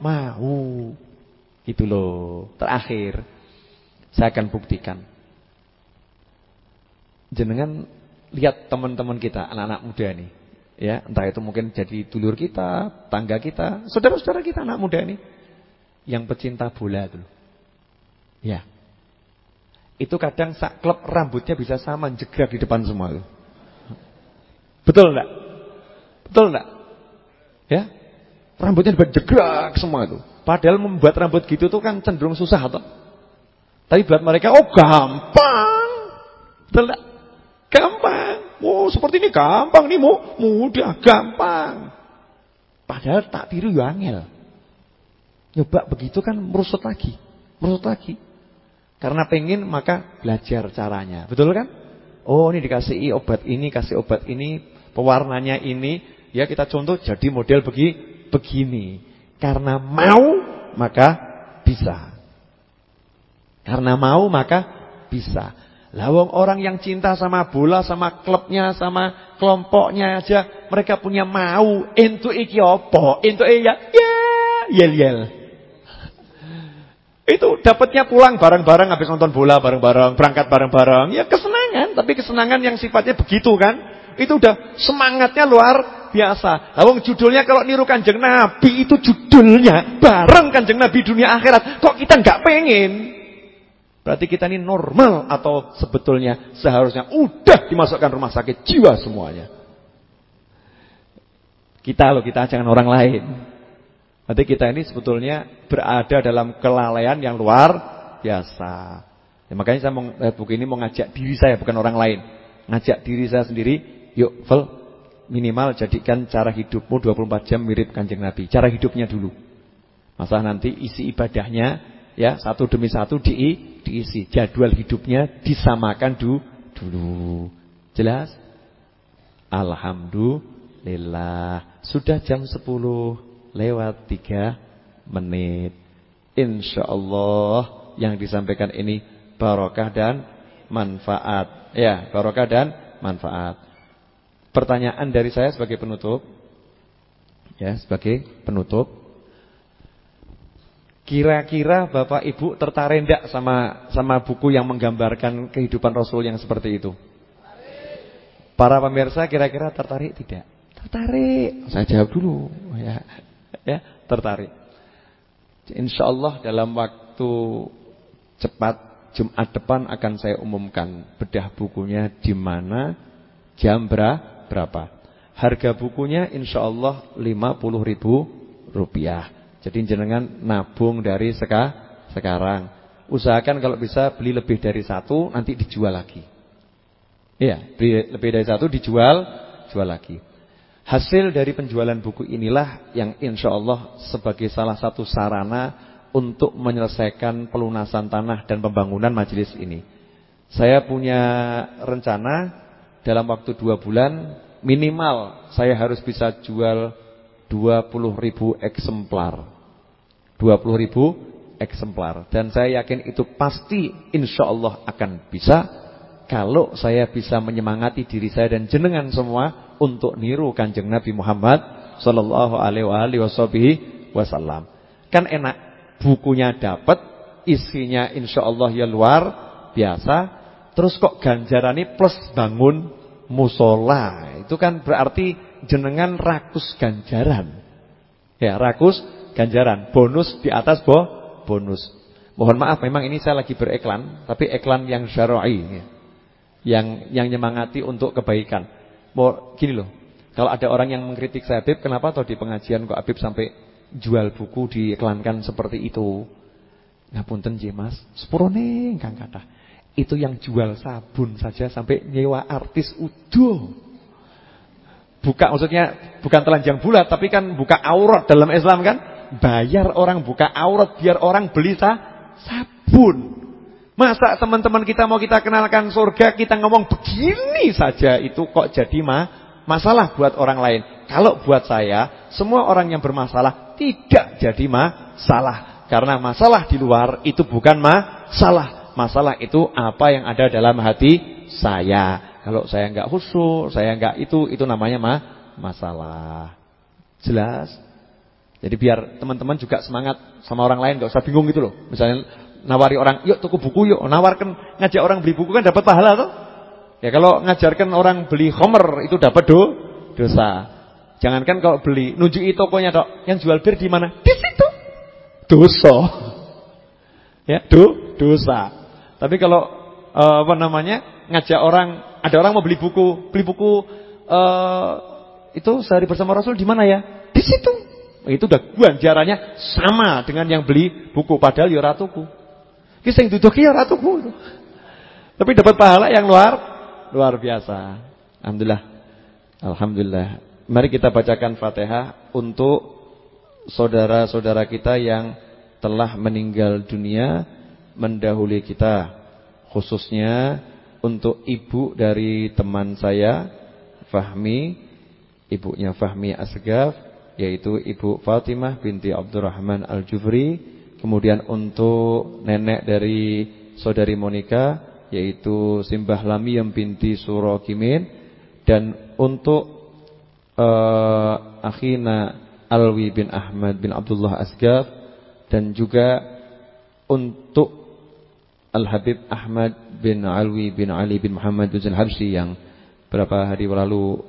mau. Itu loh. Terakhir, saya akan buktikan jenengan lihat teman-teman kita, anak-anak muda ini. Ya, entah itu mungkin jadi dulur kita, tangga kita, saudara-saudara kita anak muda ini yang pecinta bola itu. Ya. Itu kadang sak klub rambutnya bisa sama jegrak di depan semua. Betul enggak? Betul enggak? Ya? Rambutnya jegrak semua itu. Padahal membuat rambut gitu tuh kan cenderung susah atau? Tapi buat mereka oh gampang. Betul enggak? Gampang. Oh, seperti ini gampang nih, Mu. Mudah, gampang. Padahal tak tiru ya angel. Nyoba begitu kan merusut lagi. Merusut lagi. Karena pengen maka belajar caranya. Betul kan? Oh, ini dikasih obat ini, kasih obat ini, pewarnanya ini, ya kita contoh jadi model begi begini. Karena mau maka bisa. Karena mau maka bisa. Lawang orang yang cinta sama bola, sama klubnya, sama kelompoknya aja, mereka punya mau. Entuk iki opo? Entuk ya, ya, yel yel. Itu dapatnya pulang bareng-bareng habis nonton bola bareng-bareng, berangkat bareng-bareng. Ya kesenangan, tapi kesenangan yang sifatnya begitu kan. Itu udah semangatnya luar biasa. Lawang judulnya kalau niru Kanjeng Nabi itu judulnya bareng Kanjeng Nabi dunia akhirat. Kok kita nggak pengen? Berarti kita ini normal atau sebetulnya seharusnya udah dimasukkan rumah sakit jiwa semuanya. Kita loh, kita jangan orang lain. Berarti kita ini sebetulnya berada dalam kelalaian yang luar biasa. Ya, makanya saya mau eh, buku ini mau ngajak diri saya bukan orang lain. Ngajak diri saya sendiri, yuk Vel, minimal jadikan cara hidupmu 24 jam mirip Kanjeng Nabi. Cara hidupnya dulu. Masalah nanti isi ibadahnya ya satu demi satu di, diisi jadwal hidupnya disamakan du, dulu. Jelas? Alhamdulillah. Sudah jam 10 lewat 3 menit. Insya Allah yang disampaikan ini barokah dan manfaat. Ya barokah dan manfaat. Pertanyaan dari saya sebagai penutup. Ya sebagai penutup Kira-kira Bapak Ibu tertarik enggak sama sama buku yang menggambarkan kehidupan Rasul yang seperti itu? Para pemirsa kira-kira tertarik tidak? Tertarik. Saya jawab dulu ya. Ya, tertarik. Insya Allah dalam waktu cepat Jumat depan akan saya umumkan bedah bukunya di mana, jam berapa. Harga bukunya insya Allah 50 ribu rupiah. Jadi jenengan nabung dari seka, sekarang. Usahakan kalau bisa beli lebih dari satu nanti dijual lagi. Iya, beli lebih dari satu dijual, jual lagi. Hasil dari penjualan buku inilah yang insya Allah sebagai salah satu sarana untuk menyelesaikan pelunasan tanah dan pembangunan majelis ini. Saya punya rencana dalam waktu dua bulan minimal saya harus bisa jual 20 ribu eksemplar 20 ribu eksemplar. Dan saya yakin itu pasti insya Allah akan bisa. Kalau saya bisa menyemangati diri saya dan jenengan semua Untuk niru kanjeng Nabi Muhammad Sallallahu alaihi Kan enak Bukunya dapat Isinya insya Allah ya luar biasa. Terus kok ganjarannya plus bangun musola? Itu kan berarti jenengan rakus ganjaran. Ya rakus ganjaran, bonus di atas bo, bonus. Mohon maaf memang ini saya lagi bereklan, tapi iklan yang syar'i ya. Yang yang nyemangati untuk kebaikan. Mau gini loh. Kalau ada orang yang mengkritik saya, Habib, kenapa toh di pengajian kok Habib sampai jual buku diiklankan seperti itu? Ngapunten nggih Mas, sepurone kang kata. Itu yang jual sabun saja sampai nyewa artis udo. Buka maksudnya bukan telanjang bulat tapi kan buka aurat dalam Islam kan? Bayar orang buka aurat biar orang beli sa sabun. Masa teman-teman kita mau kita kenalkan surga kita ngomong begini saja itu kok jadi ma masalah buat orang lain. Kalau buat saya semua orang yang bermasalah tidak jadi masalah karena masalah di luar itu bukan masalah. Masalah itu apa yang ada dalam hati saya. Kalau saya enggak khusyuk, saya enggak itu itu namanya ma masalah. Jelas? Jadi biar teman-teman juga semangat sama orang lain, gak usah bingung gitu loh. Misalnya nawari orang, yuk tuku buku yuk, nawarkan ngajak orang beli buku kan dapat pahala tuh. Ya kalau ngajarkan orang beli homer itu dapat do, dosa. Jangankan kalau beli, nunjuki tokonya dok, yang jual bir di mana? Di situ. Dosa. Ya, do, dosa. Tapi kalau uh, apa namanya? ngajak orang, ada orang mau beli buku, beli buku uh, itu sehari bersama Rasul di mana ya? Di situ. Itu udah ganjarannya sama dengan yang beli buku padahal ya ratuku. Ki sing duduki ya. Tapi dapat pahala yang luar luar biasa. Alhamdulillah. Alhamdulillah. Mari kita bacakan Fatihah untuk saudara-saudara kita yang telah meninggal dunia mendahului kita khususnya untuk ibu dari teman saya Fahmi ibunya Fahmi Asgaf yaitu Ibu Fatimah binti Abdurrahman Al-Jufri kemudian untuk nenek dari saudari Monika yaitu Simbah Lamiyam binti Suro Kimin dan untuk uh, akhina Alwi bin Ahmad bin Abdullah Asgaf dan juga untuk Al-Habib Ahmad bin Alwi bin Ali bin Muhammad bin Habsyi yang beberapa hari lalu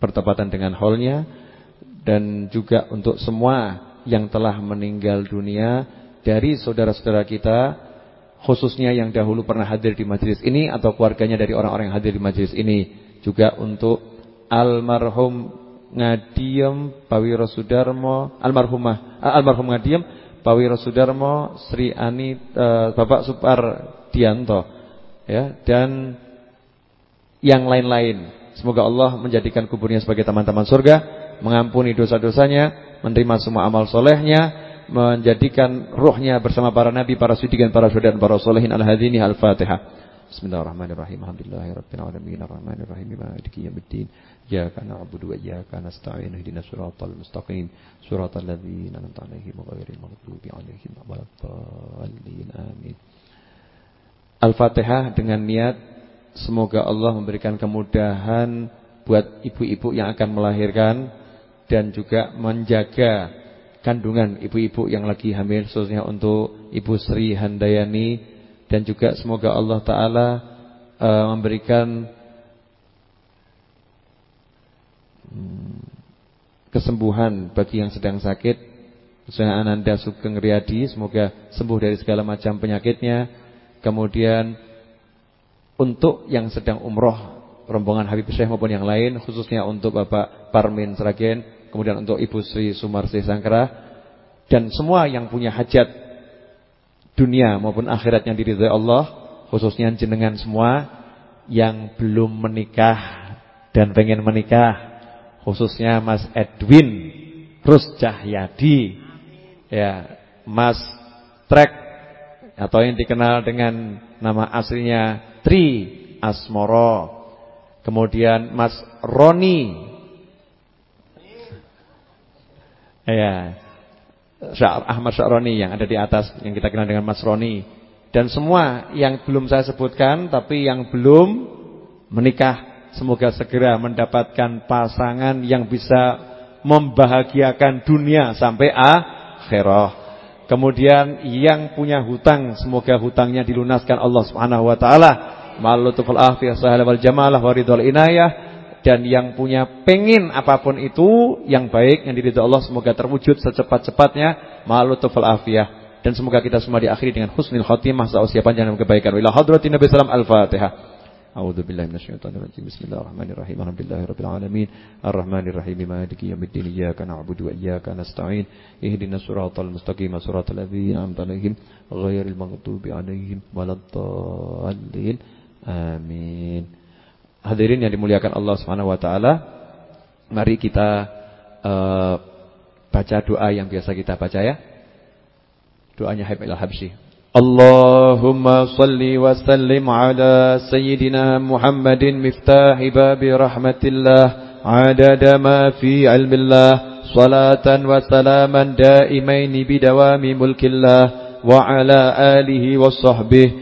bertepatan dengan haulnya dan juga untuk semua yang telah meninggal dunia dari saudara-saudara kita khususnya yang dahulu pernah hadir di majelis ini atau keluarganya dari orang-orang yang hadir di majelis ini juga untuk almarhum Ngadiem Pawiro Sudarmo almarhumah eh, almarhum Ngadiem Pawiro Sudarmo Sri Ani uh, Bapak Supar Dianto ya dan yang lain-lain. Semoga Allah menjadikan kuburnya sebagai teman-teman surga, mengampuni dosa-dosanya, menerima semua amal solehnya, menjadikan ruhnya bersama para nabi, para siddiqin, para syuhada dan para solehin al-hadini al-fatihah. Bismillahirrahmanirrahim. Alhamdulillahirabbil alamin arrahmanirrahim maliki yaumiddin. Iyyaka na'budu wa iyyaka nasta'in. Ihdinas siratal mustaqim. Siratal ladzina an'amta 'alaihim ghairil maghdubi 'alaihim waladdallin. Amin. Al-Fatihah dengan niat semoga Allah memberikan kemudahan buat ibu-ibu yang akan melahirkan dan juga menjaga kandungan ibu-ibu yang lagi hamil khususnya untuk Ibu Sri Handayani dan juga semoga Allah taala uh, memberikan hmm, kesembuhan bagi yang sedang sakit. Saya Ananda Sugeng Riyadi semoga sembuh dari segala macam penyakitnya. Kemudian untuk yang sedang umroh rombongan Habib Syekh maupun yang lain khususnya untuk Bapak Parmin Seragen, kemudian untuk Ibu Sri Sumarsi Sangkara dan semua yang punya hajat dunia maupun akhirat yang diridhai Allah, khususnya jenengan semua yang belum menikah dan pengen menikah, khususnya Mas Edwin Rus Cahyadi, ya Mas Trek atau yang dikenal dengan nama aslinya Tri Asmoro, kemudian Mas Roni, ya Ahmad Sya'roni yang ada di atas yang kita kenal dengan Mas Roni dan semua yang belum saya sebutkan tapi yang belum menikah semoga segera mendapatkan pasangan yang bisa membahagiakan dunia sampai akhirah. Kemudian yang punya hutang semoga hutangnya dilunaskan Allah Subhanahu wa taala. Malutuful afiyah sahala wal jamalah waridul inayah dan yang punya pengin apa pun itu yang baik yang diridhoi Allah semoga terwujud secepat-cepatnya ma'alutufal afiyah dan semoga kita semua diakhiri dengan husnul khotimah sausia panjang dan kebaikan ila hadratin nabi sallam al-fatihah A'udzu billahi minasyaitonir rajim. Bismillahirrahmanirrahim. Alhamdulillahirabbil alamin. Arrahmanirrahim. Maliki yaumiddin. Iyyaka na'budu wa iyyaka nasta'in. Ihdinas siratal mustaqim. Siratal ladzina an'amta 'alaihim ghairil maghdubi 'alaihim waladdallin. Amin. Hadirin yang dimuliakan Allah Subhanahu wa taala, mari kita uh, baca doa yang biasa kita baca ya. Doanya Habib al-Habsyi. Allahumma salli wa sallim ala sayyidina Muhammadin miftahi babi rahmatillah adada ma fi ilmillah salatan wa salaman daimaini bidawami mulkillah wa ala alihi wa sahbihi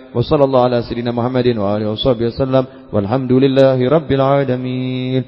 وصلى الله على سيدنا محمد وآله وصحبه وسلم والحمد لله رب العالمين.